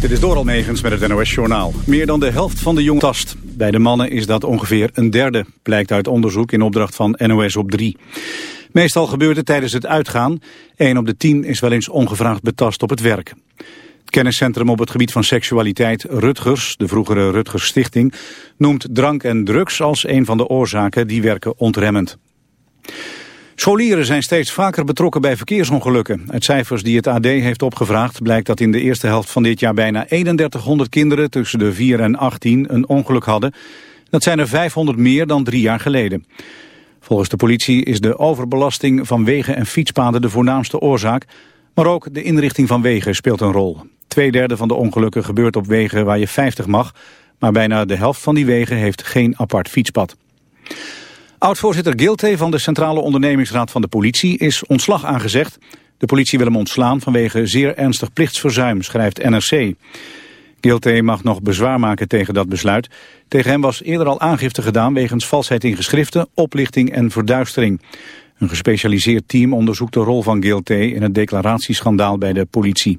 Dit is Doral Megens met het NOS-journaal. Meer dan de helft van de jongen tast. Bij de mannen is dat ongeveer een derde, blijkt uit onderzoek in opdracht van NOS op 3. Meestal gebeurt het tijdens het uitgaan. 1 op de 10 is wel eens ongevraagd betast op het werk. Het kenniscentrum op het gebied van seksualiteit Rutgers, de vroegere Rutgers Stichting, noemt drank en drugs als een van de oorzaken die werken ontremmend. Scholieren zijn steeds vaker betrokken bij verkeersongelukken. Uit cijfers die het AD heeft opgevraagd blijkt dat in de eerste helft van dit jaar bijna 3100 kinderen tussen de 4 en 18 een ongeluk hadden. Dat zijn er 500 meer dan drie jaar geleden. Volgens de politie is de overbelasting van wegen en fietspaden de voornaamste oorzaak. Maar ook de inrichting van wegen speelt een rol. Tweederde van de ongelukken gebeurt op wegen waar je 50 mag. Maar bijna de helft van die wegen heeft geen apart fietspad. Oud-voorzitter Gilte van de Centrale Ondernemingsraad van de Politie is ontslag aangezegd. De politie wil hem ontslaan vanwege zeer ernstig plichtsverzuim, schrijft NRC. Gilte mag nog bezwaar maken tegen dat besluit. Tegen hem was eerder al aangifte gedaan wegens valsheid in geschriften, oplichting en verduistering. Een gespecialiseerd team onderzoekt de rol van Gilte in het declaratieschandaal bij de politie.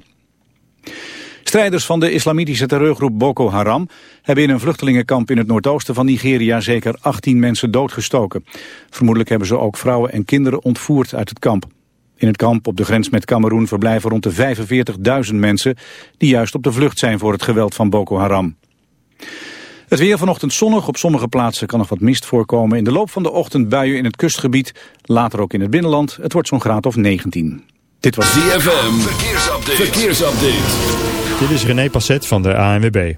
Strijders van de islamitische terreurgroep Boko Haram hebben in een vluchtelingenkamp in het noordoosten van Nigeria zeker 18 mensen doodgestoken. Vermoedelijk hebben ze ook vrouwen en kinderen ontvoerd uit het kamp. In het kamp op de grens met Cameroen verblijven rond de 45.000 mensen die juist op de vlucht zijn voor het geweld van Boko Haram. Het weer vanochtend zonnig. Op sommige plaatsen kan nog wat mist voorkomen. In de loop van de ochtend buien in het kustgebied. Later ook in het binnenland. Het wordt zo'n graad of 19. Dit was DFM. Verkeersupdate. Verkeersupdate. Dit is René Passet van de ANWB.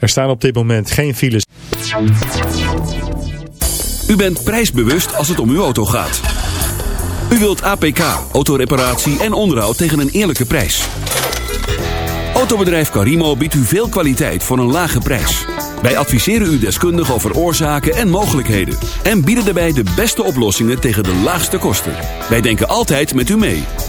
Er staan op dit moment geen files. U bent prijsbewust als het om uw auto gaat. U wilt APK, autoreparatie en onderhoud tegen een eerlijke prijs. Autobedrijf Carimo biedt u veel kwaliteit voor een lage prijs. Wij adviseren u deskundig over oorzaken en mogelijkheden. En bieden daarbij de beste oplossingen tegen de laagste kosten. Wij denken altijd met u mee.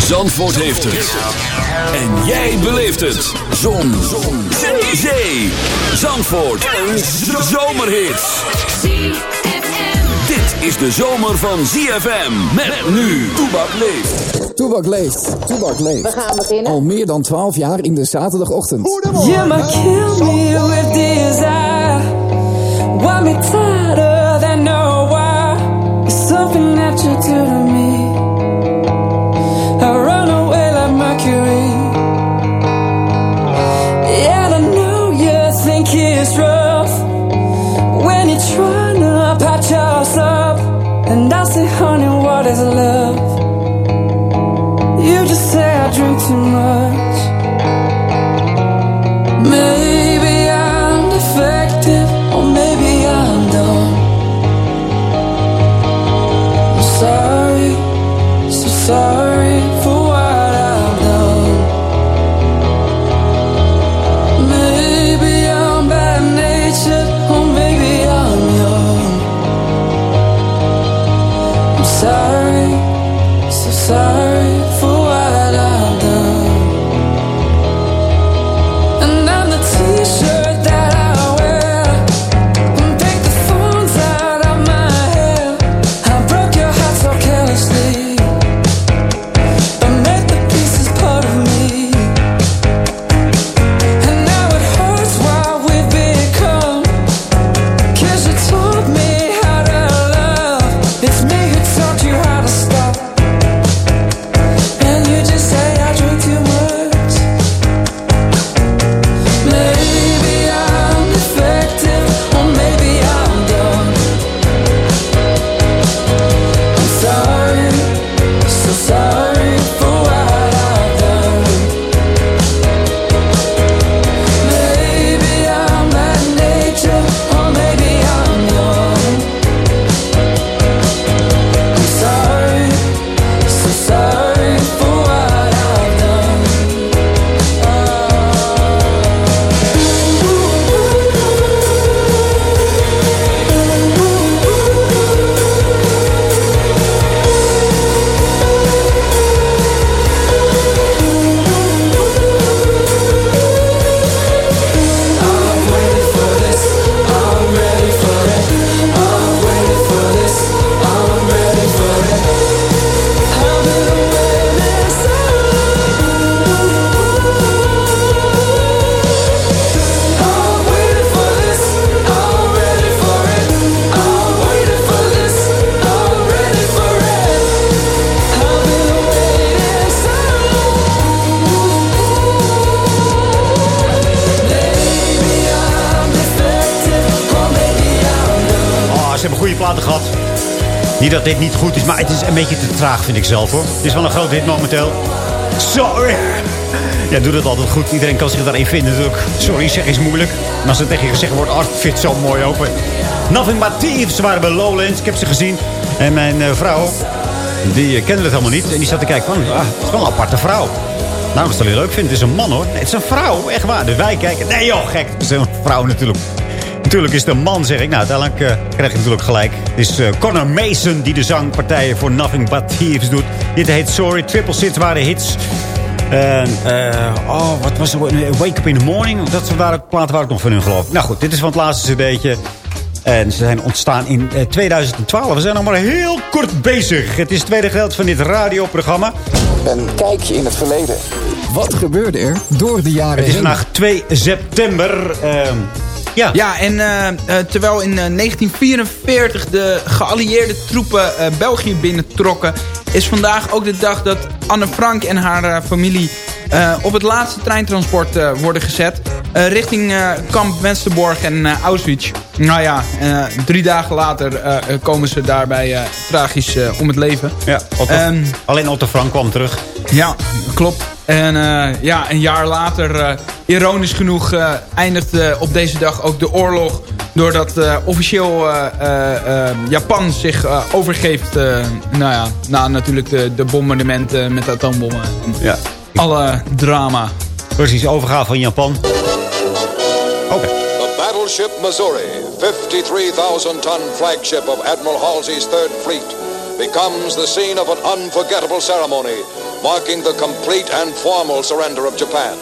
Zandvoort heeft het. En jij beleeft het. Zon. Zon. Zee. Zee. Zandvoort. Een zomerhit. Dit is de zomer van ZFM. Met nu. Toebak leeft. Toebak leeft. Toebak leeft. We gaan beginnen. Al meer dan 12 jaar in de zaterdagochtend. You might kill me with desire. Want me tighter than no why. It's something that you do to me. Mercury. Yeah, I know you think it's rough when you're trying to patch us up. And I say, honey, what is love? Dat dit niet goed is, maar het is een beetje te traag, vind ik zelf, hoor. Het is wel een groot hit momenteel. Sorry. Ja, doe dat altijd goed. Iedereen kan zich daarin vinden natuurlijk. Sorry, zeg is moeilijk. En als er tegen je gezegd wordt, oh, het zo mooi ook. Nothing but thieves. Ze waren bij Lowlands. Ik heb ze gezien. En mijn eh, vrouw, die eh, kende het helemaal niet. En die zat te kijken van, ah, het is wel een aparte vrouw. Nou, dat zal je leuk vinden. Het is een man hoor. Nee, het is een vrouw, echt waar. Dus wij kijken. Nee joh, gek. Het is een vrouw natuurlijk. Natuurlijk is een man, zeg ik. Nou, uiteindelijk eh, krijg je natuurlijk gelijk. Het is eh Connor Mason die de zangpartijen voor Nothing But Thieves doet. Dit heet Sorry. Triple Sits waren hits. En, eh, oh, wat was het? Wake Up in the Morning. Dat waren platen waar ik nog van hun geloof. Nou goed, dit is van het laatste cd'tje. En ze zijn ontstaan in eh, 2012. We zijn nog maar heel kort bezig. Het is het tweede gedeelte van dit radioprogramma. Een kijkje in het verleden. Wat gebeurde er door de jaren Het is vandaag 2 september. Ehm, ja. Ja, en eh, eh, terwijl in eh, 1944 de geallieerde troepen eh, België binnentrokken... is vandaag ook de dag dat Anne Frank en haar eh, familie... eh, op het laatste treintransport eh, worden gezet... eh, richting eh, kamp Westerbork en eh, Auschwitz. Nou ja, eh, drie dagen later eh, eh, komen ze daarbij eh, tragisch eh, om het leven. ja Otto- Ehm, alleen Otto Frank kwam terug. Ja, klopt. En eh, ja, een jaar later, eh, ironisch genoeg, eh, eindigt eh, op deze dag ook de oorlog. Doordat eh, officieel eh, eh, eh, Japan zich overgeeft. eh, nou ja, na natuurlijk de, de bombardementen met atoombommen. En Ja. alle drama. Precies, overgave van Japan. Oké. The battleship Missouri, 53,000 ton flagship of Admiral Halsey's Third Fleet, becomes the scene of an unforgettable ceremony, marking the complete and formal surrender of Japan.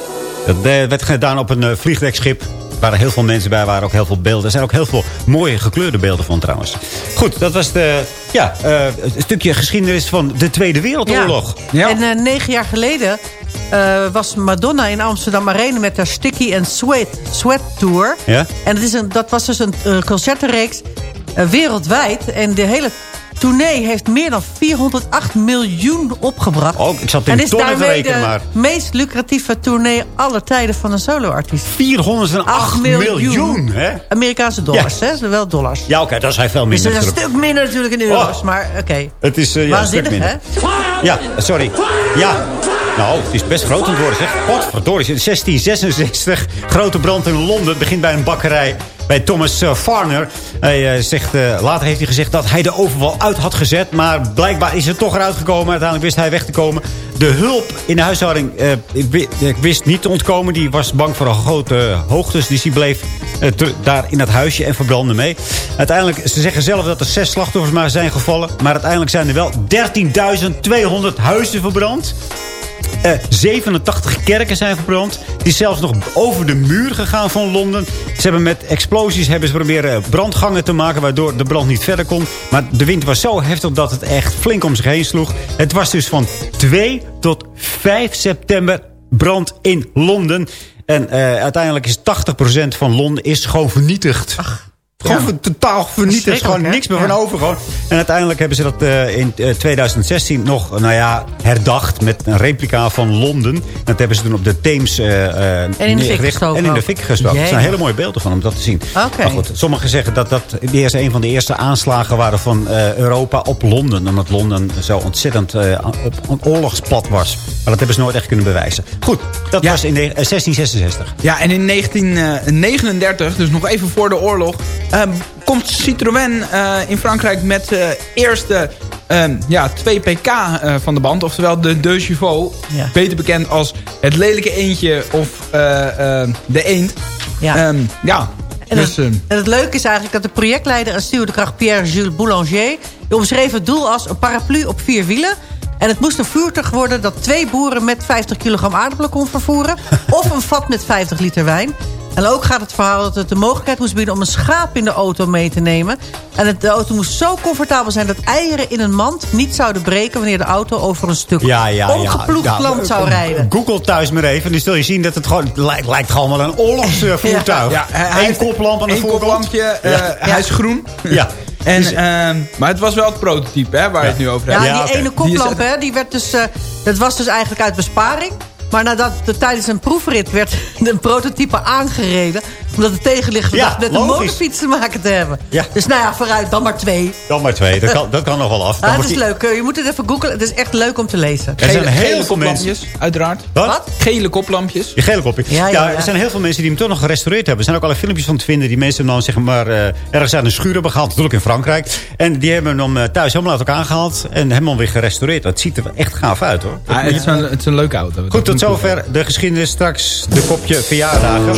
Dat eh, werd gedaan op een eh, vliegdekschip. Er waren heel veel mensen bij, waren ook heel veel beelden. Er zijn ook heel veel mooie gekleurde beelden van trouwens. Goed, dat was de, ja, eh, een stukje geschiedenis van de Tweede Wereldoorlog. Ja. En eh, negen jaar geleden eh, was Madonna in Amsterdam Arena met haar Sticky and Sweat, Sweat Tour. Ja? En het is een, dat was dus een eh, concertenreeks eh, wereldwijd. En de hele tournee heeft meer dan 408 miljoen opgebracht. Oh, ik zat in en is daarmee rekenen, de maar- meest lucratieve tournee aller tijden van een soloartiest. 408 8 miljoen. miljoen. hè? Amerikaanse dollars, Ja. hè? Wel dollars. Ja, oké, dat zijn veel Dus minder. dat is een stuk minder natuurlijk in euro's, Oh. maar oké. Het is eh, ja, een stuk minder. hè? Ja, sorry. Ja. Nou, het is best groot aan het worden, zeg. Godverdorie, 1666. Grote brand in Londen. Het begint bij een bakkerij bij Thomas eh, Farner. Eh, zegt, eh, later heeft hij gezegd dat hij de overval uit had gezet. Maar blijkbaar is het toch eruit gekomen. Uiteindelijk wist hij weg te komen. De hulp in de huishouding ik wi- ik wist niet te ontkomen. Die was bang voor grote hoogtes. Dus die bleef daar in dat huisje en verbrandde mee. Uiteindelijk, ze zeggen zelf dat er zes slachtoffers maar zijn gevallen. Maar uiteindelijk zijn er wel 13.200 huizen verbrand. Eh, 87 kerken zijn verbrand. Die is zelfs nog over de muur gegaan van Londen. Ze hebben met explosies hebben ze proberen brandgangen te maken... waardoor de brand niet verder kon. Maar de wind was zo heftig dat het echt flink om zich heen sloeg. Het was dus van 2 tot 5 september brand in Londen. En eh, uiteindelijk is 80% van Londen is gewoon vernietigd. Gewoon ver- totaal vernietigd. Gewoon hè? niks meer van Ja. over. Gewoon. En uiteindelijk hebben ze dat eh, in eh, 2016 nog nou ja, herdacht met een replica van Londen. Dat hebben ze toen op de Theems eh, eh, in de fik neergericht. gestoken En in de fik gestoken. Het zijn hele mooie beelden van om dat te zien. Oké. Maar goed, sommigen zeggen dat dat de eerste, een van de eerste aanslagen waren van eh, Europa op Londen. Omdat Londen zo ontzettend eh, op een oorlogspad was. Maar dat hebben ze nooit echt kunnen bewijzen. Goed, dat Ja. was in de, eh, 1666. Ja, en in 1939, dus nog even voor de oorlog... ehm, komt Citroën eh, in Frankrijk met de eerste ehm, ja, 2 pk eh, van de band. Oftewel de De Chevaux. Ja. Beter bekend als het lelijke eendje of eh, eh, de eend. Ja. Ehm, ja. En, dus, het, ehm, en het leuke is eigenlijk dat de projectleider en stuurdekracht Pierre-Jules Boulanger... omschreef het doel als een paraplu op vier wielen... En het moest een voertuig worden dat twee boeren met 50 kilogram aardappelen kon vervoeren. of een vat met 50 liter wijn. En ook gaat het verhaal dat het de mogelijkheid moest bieden om een schaap in de auto mee te nemen. En het, de auto moest zo comfortabel zijn dat eieren in een mand niet zouden breken... wanneer de auto over een stuk Ja, ja, ja. omgeploegd Ja, land zou eh, rijden. Google thuis maar even. Dan zul je zien dat het gewoon lijkt, lijkt gewoon wel een oorlogsvoertuig. ja, hij- hij Eén koplamp aan de voorkant. koplampje, eh, Ja. hij is groen. Ja. En, Dus- ehm, maar het was wel het prototype hè, waar je het nu over hebt. Ja, Ja, die ene Die koplamp, is- hè, die werd dus, eh, dat was dus eigenlijk uit besparing. Maar nadat er tijdens een proefrit werd een prototype aangereden... Omdat het tegenlicht Ja, met een motorfiets te maken te hebben. Ja. Dus nou ja, vooruit, dan maar twee. Dan maar twee. Dat kan, dat kan nog wel af. Dan Ah, het is die- leuk. eh, Je moet het even googlen. Het is echt leuk om te lezen. Er zijn Gele, heel gele veel mensen... koplampjes, uiteraard. Wat? Wat? Gele koplampjes. Je gele kopje. Ja, Ja, ja, ja. er zijn heel veel mensen die hem toch nog gerestaureerd hebben. Er zijn ook alle filmpjes van te vinden die mensen dan zeg maar eh, ergens uit een schuur hebben gehaald. Natuurlijk in Frankrijk. En die hebben hem eh, thuis helemaal uit elkaar gehaald. En helemaal weer gerestaureerd. Dat ziet er echt gaaf uit hoor. Ah, het, is een, het is een leuke auto. Dat Goed, tot zover de geschiedenis. Straks de kopje verjaardagen.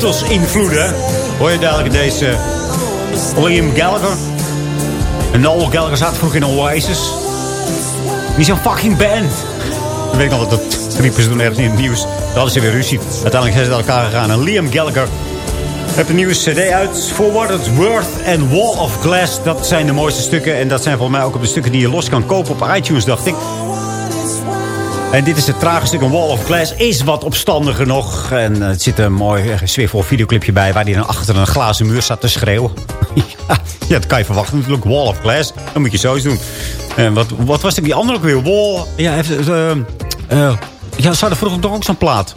Beatles-invloeden. Hoor je duidelijk deze Liam Gallagher. En Noel Gallagher zat vroeg in Oasis. Is een fucking band. Ik weet nog wat dat riepen ze toen ergens in het nieuws. Hadden ze weer ruzie. Uiteindelijk zijn ze uit elkaar gegaan. En Liam Gallagher heeft een nieuwe cd uit. For What It's Worth en Wall of Glass. Dat zijn de mooiste stukken. En dat zijn volgens mij ook de stukken die je los kan kopen op iTunes, dacht ik. En dit is het trage stuk. Een Wall of Glass is wat opstandiger nog. En eh, het zit een mooi eh, sfeervol videoclipje bij... waar hij dan achter een glazen muur staat te schreeuwen. ja, dat kan je verwachten natuurlijk. Wall of Glass. Dan moet je zo eens doen. En wat, wat was die andere ook weer? Wall... Ja, even... eh, eh, ja, ze vroeger toch ook zo'n plaat.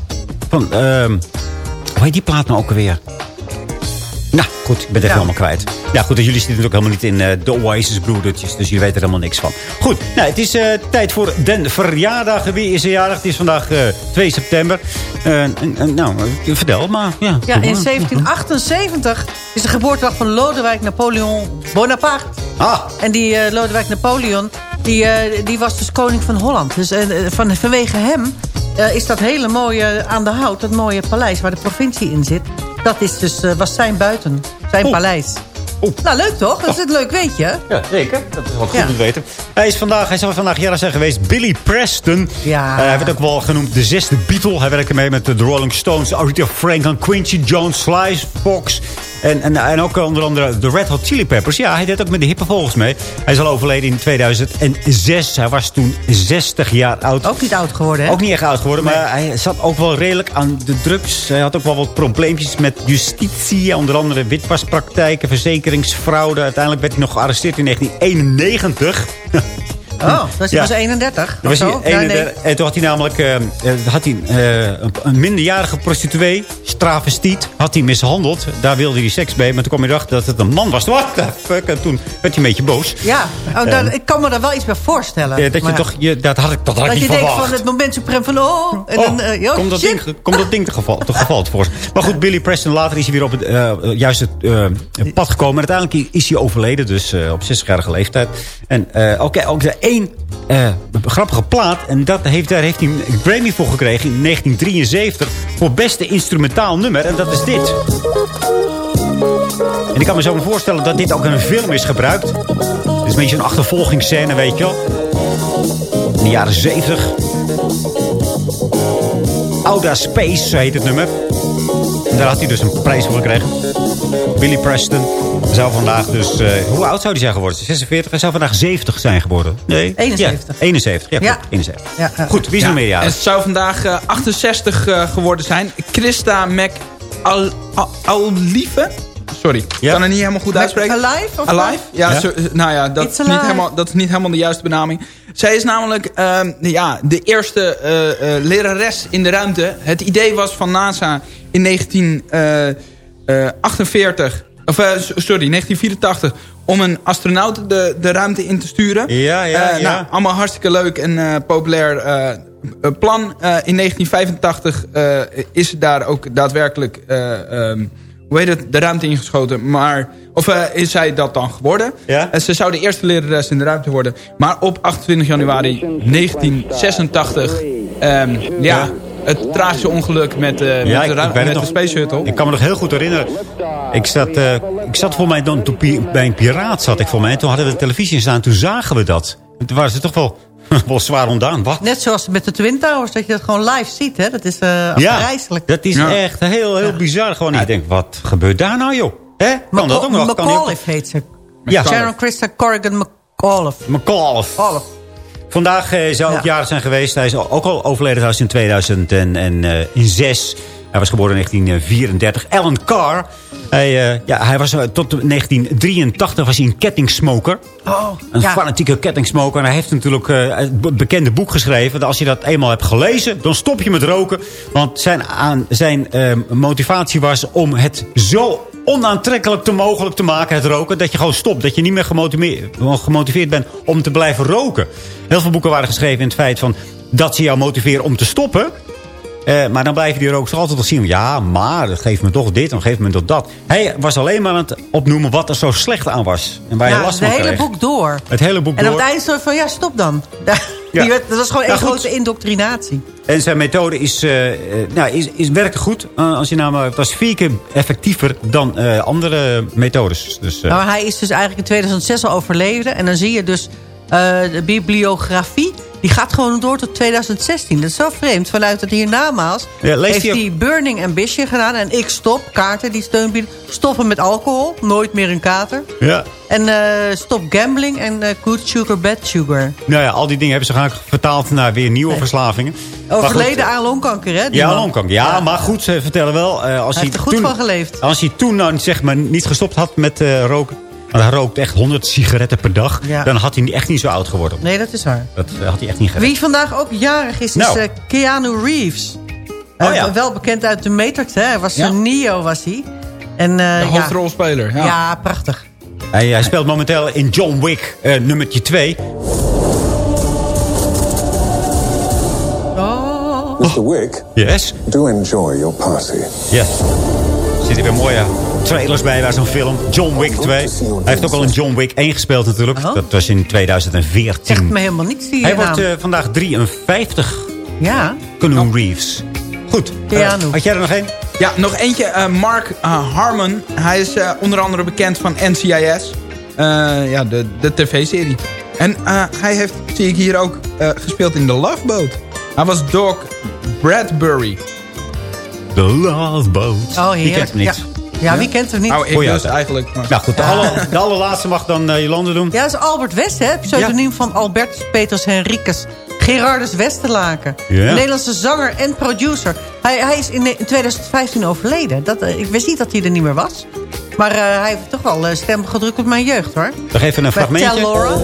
Van... hoe heet die plaat nou ook alweer? Nou, goed, ik ben het helemaal kwijt. Ja, goed, en jullie zitten natuurlijk helemaal niet in eh, de Oasis broedertjes. Dus jullie weten er helemaal niks van. Goed, nou, het is eh, tijd voor den verjaardag. Wie is er jarig? Het is vandaag eh, 2 september. Eh, nou, eh, vertel maar. Ja, Ja, in 1778 is de geboortedag van Lodewijk Napoleon Bonaparte. Ah, En die eh, Lodewijk Napoleon, die, eh, die was dus koning van Holland. Dus eh, van, vanwege hem eh, is dat hele mooie aan de hout, dat mooie paleis waar de provincie in zit. Dat is dus, eh, was zijn buiten, zijn Oeh. paleis. Oeh. Nou, leuk toch? Dat is het leuk, weet je? ja, zeker. Dat is wel goed Ja. om te weten. Hij, is vandaag, hij zou vandaag jarig zijn geweest. Billy Preston. Ja. Eh, hij werd ook wel genoemd de zesde Beatle. Hij werkte mee met de Rolling Stones, Aretha Franklin, Quincy Jones, Sly Fox. En, en, en ook onder andere de Red Hot Chili Peppers. Ja, hij deed ook met de hippe volgens mee. Hij is al overleden in 2006. Hij was toen 60 jaar oud. Ook niet oud geworden, hè? Ook niet echt oud geworden, maar hij zat ook wel redelijk aan de drugs. Hij had ook wel wat probleempjes met justitie. Onder andere witwaspraktijken, verzekeringsfraude. Uiteindelijk werd hij nog gearresteerd in 1991. Oh, dat is Ja. was 31. Dan was of hij zo? Ja, nee. 31. En toen had hij namelijk eh, eh, had hij, eh, een, minderjarige prostituee, travestiet, had hij mishandeld. Daar wilde hij seks mee, maar toen kwam hij erachter dat het een man was. What the fuck? En toen werd hij een beetje boos. Ja, oh, daar- ik kan me daar wel iets bij voorstellen. Dat, je toch, je, dat had ik, dat had ik Dat je niet denkt van het moment suprem van oh... En Oh, dan, komt, dat ding, komt dat ding te geval, te geval voor. Maar goed, Billy Preston, later is hij weer op het juiste pad gekomen. En uiteindelijk is hij overleden, dus op 60-jarige leeftijd. En oké, ook de één eh, grappige plaat. En dat heeft, daar heeft hij een Grammy voor gekregen in 1973. Voor beste instrumentaal nummer. En dat is dit. En ik kan me zo voorstellen dat dit ook in een film is gebruikt. Het is een beetje een achtervolgingsscène, weet je wel. In de jaren 70. Ouda Space heet het nummer. En daar had hij dus een prijs voor gekregen. Billy Preston zou vandaag dus... eh, hoe oud zou hij zijn geworden? 46? Hij zou vandaag 70 zijn geworden. Nee. 71. Ja, 71. Ja, Ja. goed, 71. Ja. Goed, wie is er meer en jaren? het zou vandaag eh, 68 eh, geworden zijn. Christa Mac Al Al Alive. Sorry, ik kan het niet helemaal goed uitspreken. Alive, of Alive? Ja, Ja. zo- nou ja, dat It's is, niet helemaal, dat is niet helemaal de juiste benaming. Zij is namelijk ehm, ja, de eerste eh, eh, lerares in de ruimte. Het idee was van NASA in 1948... Of, eh, sorry, 1984... om een astronaut de, de ruimte in te sturen. Ja, ja, Eh, ja. Nou, allemaal hartstikke leuk en eh, populair eh, eh, plan. Eh, in 1985 eh, is ze daar ook daadwerkelijk... eh, ehm, hoe heet het, de ruimte ingeschoten. Maar, of eh, is zij dat dan geworden? Ja. En ze zou de eerste lerares in de ruimte worden. Maar op 28 januari 1986... ehm, ja, het tragische ongeluk met, eh, met, Ja, de, ik- de nog. Space Shuttle. Ik kan me nog heel goed herinneren. Ik zat, eh, ik zat voor mij dan toen bij een piraat zat ik voor mij. En toen hadden we de televisie staan. Toen zagen we dat. En toen waren ze toch wel, wel zwaar ontdaan. Wat? Net zoals met de Twin Towers, dat je dat gewoon live ziet. Hè? Dat is eh Ja, afgrijzelijk. dat is Ja. echt heel, heel bizar. Gewoon, ik denk, wat gebeurt daar nou, joh? Hè? Kan dat ook nog? McAuliffe heet ze. Ja, Sharon Christa Corrigan McAuliffe. McAuliffe. Vandaag eh, zou ook Ja. jaren zijn geweest. Hij is ook al overleden trouwens in 2006. Hij was geboren in 1934. Alan Carr. Hij, eh, ja, hij was, eh, tot 1983 was hij een kettingsmoker. Oh, Een ja. fanatieke kettingsmoker. En hij heeft natuurlijk eh, het be- bekende boek geschreven. Dat als je dat eenmaal hebt gelezen, dan stop je met roken. Want zijn, aan, zijn eh, motivatie was om het zo onaantrekkelijk te mogelijk te maken, het roken. Dat je gewoon stopt. Dat je niet meer gemotiveerd, gemotiveerd bent om te blijven roken. Heel veel boeken waren geschreven in het feit van dat ze jou motiveren om te stoppen. Eh, maar dan blijven die rokers altijd wel zien. Ja, maar dat geeft me toch dit en geeft me toch dat. Hij was alleen maar aan het opnoemen wat er zo slecht aan was. En waar je last het van hele kreeg. boek door. Het hele boek En door. op het einde van, ja, stop dan. Ja. Werd- Dat was gewoon één goed. grote indoctrinatie. En zijn methode is, eh, nou, is, is werkte goed. Als je namelijk, dat is vier keer effectiever dan andere methodes. Dus, eh, Maar hij is dus eigenlijk in 2006 al overleden. En dan zie je dus de bibliografie. Die gaat gewoon door tot 2016. Dat is zo vreemd. Vanuit het hiernamaals Ja, heeft hij hij Burning Ambition gedaan. En ik stop, kaarten die steun bieden. Stoppen met alcohol, nooit meer een kater. ja. En eh, stop gambling en eh, good sugar, bad sugar. Nou ja, al die dingen hebben ze graag vertaald naar weer nieuwe verslavingen. Overleden aan longkanker, hè? Ja, man. longkanker. Ja, maar goed, ze vertellen wel... eh, als Hij heeft er goed toen, van geleefd. Als hij toen nou zeg maar, niet gestopt had met eh, roken... want hij rookt echt 100 sigaretten per dag... Ja. dan had hij echt niet zo oud geworden. Nee, dat is waar. Dat eh, had hij echt niet gered. Wie vandaag ook jarig is, Nou. is eh, Keanu Reeves. Oh, Eh, ja. Wel bekend uit de Matrix, hè? Hij was Ja. zo'n Neo, was hij. En, eh, De ja, hoofdrolspeler. Ja. ja, prachtig. Hij, hij speelt momenteel in John Wick, eh, nummertje 2. Oh. Mr. Wick, Yes. do enjoy your party. Yes. Er zitten weer mooie trailers bij bij zo'n film. John Wick 2. Hij heeft ook al in John Wick 1 gespeeld natuurlijk. Oh. Dat was in 2014. Zegt me helemaal niets, die Hij wordt eh, vandaag 53. Ja, Keanu Reeves. Goed. Keanu. had jij er nog één? Ja, nog eentje. eh, Mark Harmon. Hij is onder andere bekend van NCIS. Eh, ja, de, de tv-serie. En eh, hij heeft, zie ik hier ook, eh, gespeeld in The Love Boat. Hij was Doc Bradbury. The Love Boat. oh Die heerlijk. kent hem niet. Ja. Ja, wie kent hem niet? Nou, ik Goeie dus eigenlijk. maar- Nou goed, de, alle, de allerlaatste mag dan uh, Jolande doen. Ja, dat is Albert West, hè? Pseudoniem van Albertus Petrus Henricus. Gerardus Westerlaken. Nederlandse zanger en producer. Hij, hij is in, in 2015 overleden. Dat, eh, ik wist niet dat hij er niet meer was. Maar eh, hij heeft toch wel eh, stem gedrukt op mijn jeugd, hoor. Nog even een Met Tell fragmentje. Laura.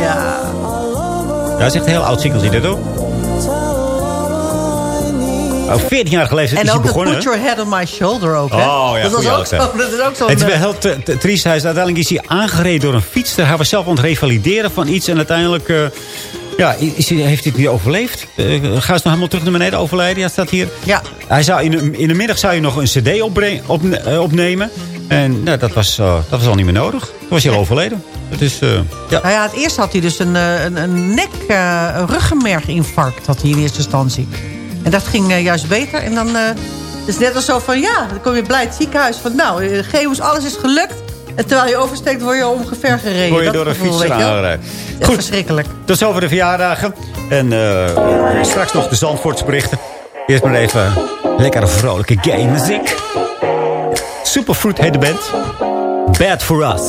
Ja. Ja, dat is echt een heel oud singeltje dit hoor. Oh, 14 jaar geleden is En hij begonnen. Put? Your Head on My Shoulder ook, hè? Oh, ja, dat, was ook zo, dat is ook zo'n... Het is wel heel triest. Hij is, uiteindelijk is hij aangereden door een fietser. Hij was zelf aan het revalideren van iets. En uiteindelijk eh, ja, is hij, heeft hij het niet overleefd. Uh, ga eens nog helemaal terug naar beneden overlijden. Ja, staat hier. Ja. Hij zou in, de, in de middag zou je nog een cd opne- eh, opnemen. En nou, dat, was, dat was al niet meer nodig. Toen was hij al overleden. Het is, eh, ja. Nou ja, het eerst had hij dus een, een, een nek, een ruggenmerginfarct had hij in eerste instantie. En dat ging eh, juist beter. En dan uh, is net als zo van, ja, dan kom je blij het ziekenhuis. Van nou, uh, Geus, alles is gelukt. En terwijl je oversteekt, word je omgever gereden. Word je dat door een wel. aangereden. Goed. verschrikkelijk. Tot zover de verjaardagen. En uh, straks nog de Zandvoortse berichten. Eerst maar even lekkere vrolijke gay muziek. Superfruit heet de band. Bad for us.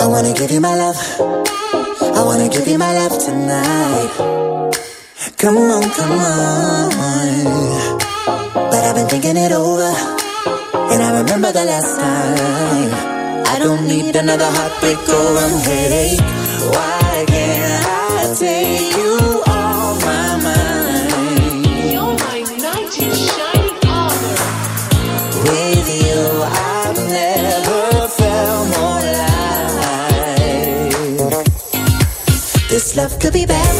I wanna give you my love. I wanna give you my love tonight. Come on, come on. But I've been thinking it over. And I remember the last time. I don't need another heartbreak or a headache. Why can't I take you off my mind? You're my knight in shining armor. With you, I've never felt more alive. This love could be bad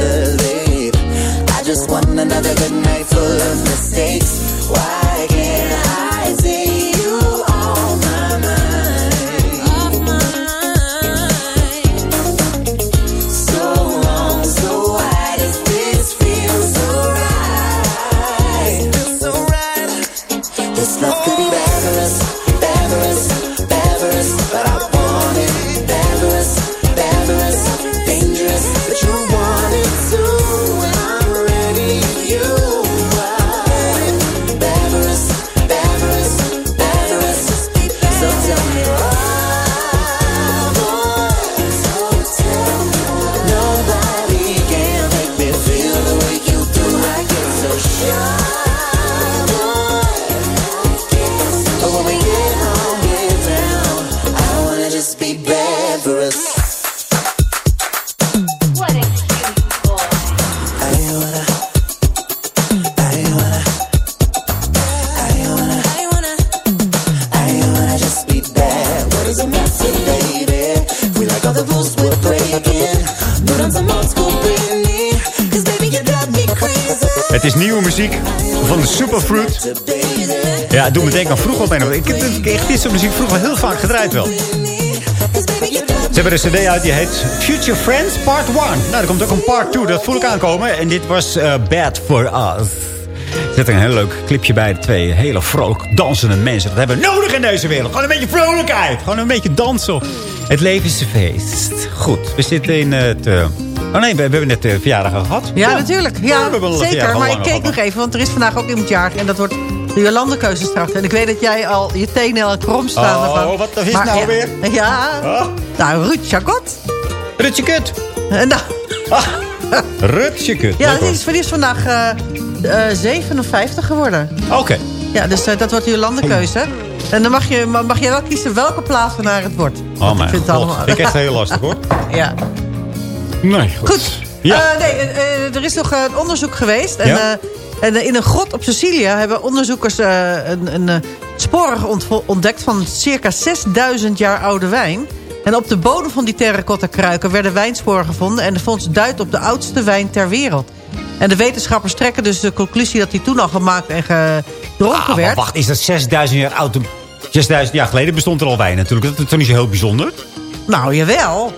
others, babe. I just want another good night full of mistakes. Hebben een cd uit, die heet Future Friends Part 1. Nou, er komt ook een part 2, dat voel ik aankomen. En dit was eh, Bad For Us. Er zit een heel leuk clipje bij. De twee hele vrolijk dansende mensen. Dat hebben we nodig in deze wereld. Gewoon een beetje vrolijkheid. Gewoon een beetje dansen. Het leven is een feest. Goed, we zitten in het... eh, Oh nee, we, hebben net de verjaardag al gehad. Ja, natuurlijk. Ja, zeker. verjaardag Maar ik keek nog even, want er is vandaag ook iemand jarig. En dat wordt de Jolandekeuze straks. En ik weet dat jij al je tenen al krom staan. Oh, ervan. wat is Maar nou ja, weer? Ja, Oh. Nou, Ruud Chacot. Rutje kut. En nou, Rutje kut. ja, die is, die is vandaag eh, eh, 57 geworden. Oké. Ja, dus eh, dat wordt de Jolandekeuze. En dan mag je, ma- mag je wel kiezen welke plaats van haar het wordt. Oh mijn ik vind god. het allemaal... Vind ik echt heel lastig hoor. ja. Nee, goed. Goed. Ja. Eh, nee, eh, eh, er is nog eh, een onderzoek geweest. En, Ja? eh, en eh, in een grot op Sicilië hebben onderzoekers eh, een, een eh, sporen ont- ontdekt van circa 6000 jaar oude wijn. En op de bodem van die terracotta kruiken werden wijnsporen gevonden. En de fonds duidt op de oudste wijn ter wereld. En de wetenschappers trekken dus de conclusie dat die toen al gemaakt en gedronken Ah, werd. wacht, is dat 6000 jaar oud? 6000 jaar geleden bestond er al wijn natuurlijk. Dat is toch niet zo heel bijzonder? Nou, jawel.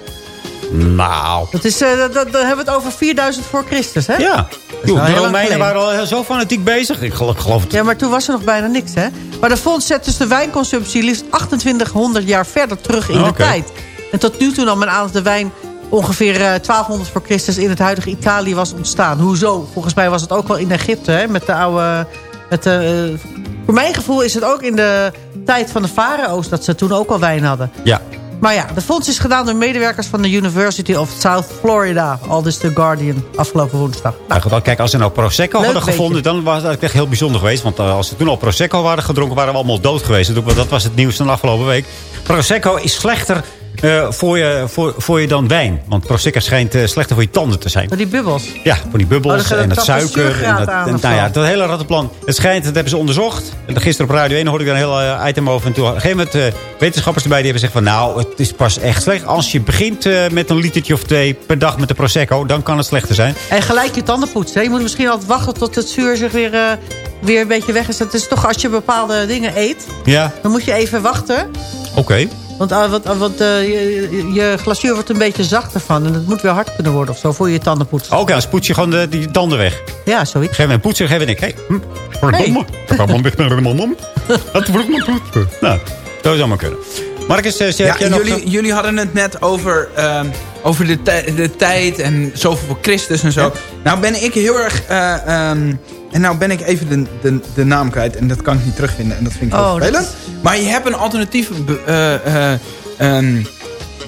Nou. Dat is, eh, dat, dat- dan hebben we het over 4000 voor Christus, hè? Ja. Joh, wel de Romeinen waren al zo fanatiek bezig. Ik geloof, het. Ja, maar toen was er nog bijna niks, hè? Maar de fonds zet dus de wijnconsumptie liefst 2800 jaar verder terug in de tijd. En tot nu toe nam men aan dat de wijn ongeveer eh, 1200 voor Christus in het huidige Italië was ontstaan. Hoezo? Volgens mij was het ook wel in Egypte, hè? Met de oude... Met de, eh, voor mijn gevoel is het ook in de tijd van de farao's dat ze toen ook al wijn hadden. Ja. Maar ja, de fonds is gedaan door medewerkers van de University of South Florida. Al dus The Guardian, afgelopen woensdag. Nou, kijk, als ze nou Prosecco Leuk hadden gevonden... dan was dat echt heel bijzonder geweest. Want eh, als ze toen al Prosecco waren gedronken... waren we allemaal dood geweest. Dat- Dat was het nieuws van de afgelopen week. Prosecco is slechter eh, voor, je, voor, voor je dan wijn. Want Prosecco schijnt eh, slechter voor je tanden te zijn. Maar die bubbels. Ja, van die bubbels Oh, en de suiker. En dat, en, nou ja, dat hele rattenplan. Het schijnt, dat hebben ze onderzocht. En gisteren op Radio 1 hoorde ik daar een heel eh, item over. En toen op een gegeven moment eh, wetenschappers erbij die hebben gezegd van... nou, het is pas echt slecht. Als je begint met een litertje of twee per dag met de Prosecco... dan kan het slechter zijn. En gelijk je tanden poetsen. Je moet misschien altijd wachten tot het zuur zich weer, weer een beetje weg is. Het is toch als je bepaalde dingen eet, Ja, dan moet je even wachten. oké. Want, ah, want, ah, want eh, je, je glazuur wordt een beetje zachter van. En het moet weer hard kunnen worden of zo, voor je tanden poetst. Oké, dan poets je gewoon de, die tanden weg. Ja, zoiets. Geef me een poetser, geef en ik. Hey, hm, verdomme. Ik ga man weg naar de man. Dat wordt mijn poetser. Nou, dat zou maar kunnen. Marcus, eh, Ja, jij nog... jullie, jullie hadden het net over, ehm, over de, de tijd en zoveel voor Christus en zo. Ja. Nou ben ik heel erg... eh, ehm, en nou ben ik even de, de, de naam kwijt en dat kan ik niet terugvinden. En dat vind ik heel Oh, vervelend. Maar je hebt een alternatieve be- eh, eh, ehm,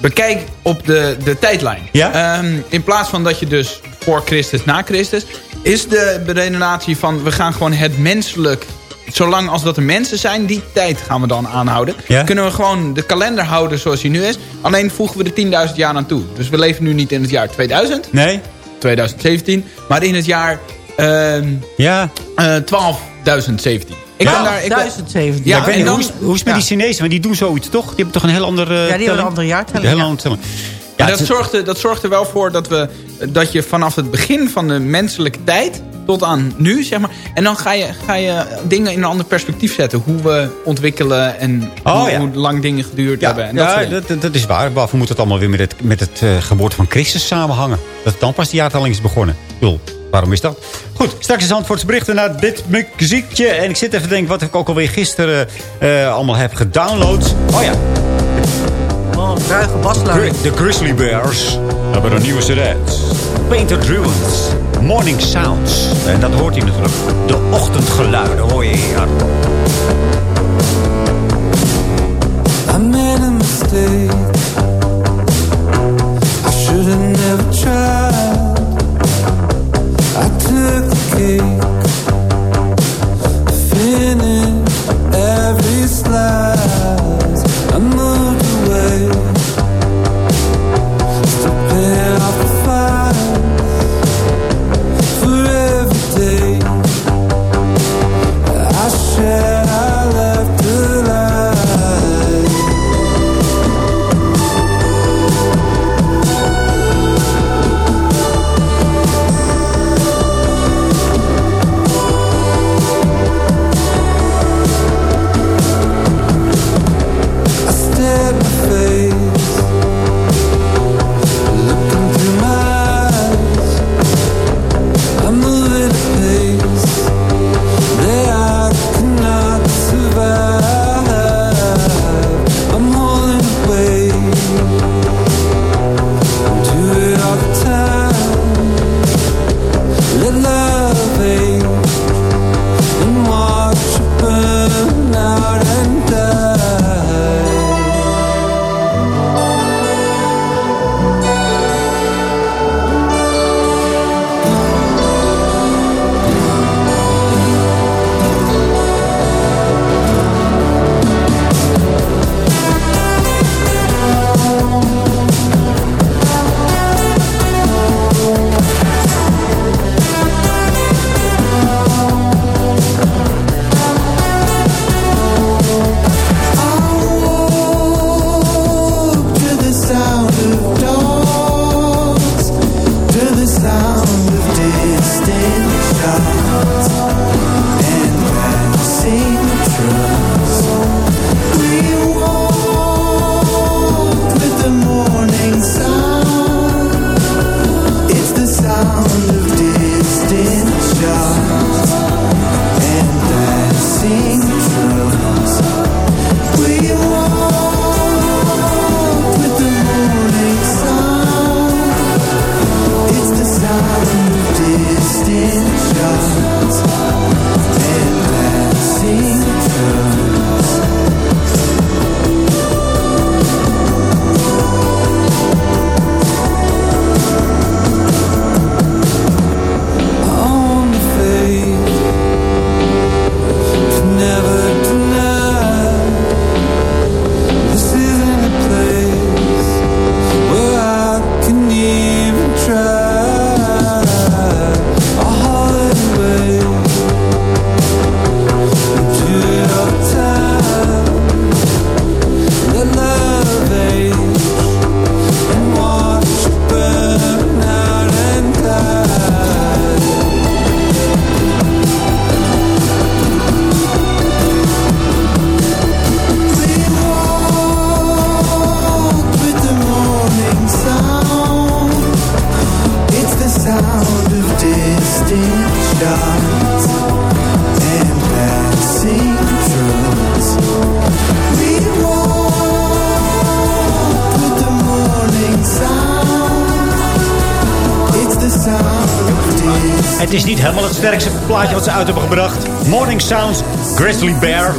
bekijk op de, de tijdlijn. Ja? Ehm, in plaats van dat je dus voor Christus, na Christus... is de redenatie van we gaan gewoon het menselijk... zolang als dat er mensen zijn, die tijd gaan we dan aanhouden. Ja? Kunnen we gewoon de kalender houden zoals hij nu is. Alleen voegen we er 10.000 jaar aan toe. Dus we leven nu niet in het jaar 2000, Nee? 2017... maar in het jaar Ja? eh 12.017. Ik Ja. ben daar... Ik ben, 1017. Ja, ik weet en niet, dan- hoe, is, hoe is het met ja. die Chinezen? Want die doen zoiets, toch? Die hebben toch een heel andere Ja, die hebben een andere jaartelling, Een heel ja. telling. Ja, Ja, dat, het- zorgde, dat zorgde wel voor dat, we, dat je vanaf het begin van de menselijke tijd tot aan nu, zeg maar. En dan ga je, ga je dingen in een ander perspectief zetten. Hoe we ontwikkelen en Oh, hoe, ja. hoe lang dingen geduurd Ja, hebben. En dat ja dat, dat, dat is waar. Waarvoor moet het allemaal weer met het, met het eh, geboorte van Christus samenhangen? Dat dan pas de jaartelling is begonnen. Ik bedoel, waarom is dat? Goed, straks is Antwoordse berichten naar dit muziekje. En ik zit even te denken wat ik ook alweer gisteren eh, allemaal heb gedownload. Oh ja, Oh, ruige baslijn. De Grizzly Bears hebben een nieuwe cd. Painted Ruins, Morning Sounds. En dat hoort hij natuurlijk. De ochtendgeluiden hoor je hier. I made a mistake. I should have never tried. cake, thinning every slide. Grizzly Bear.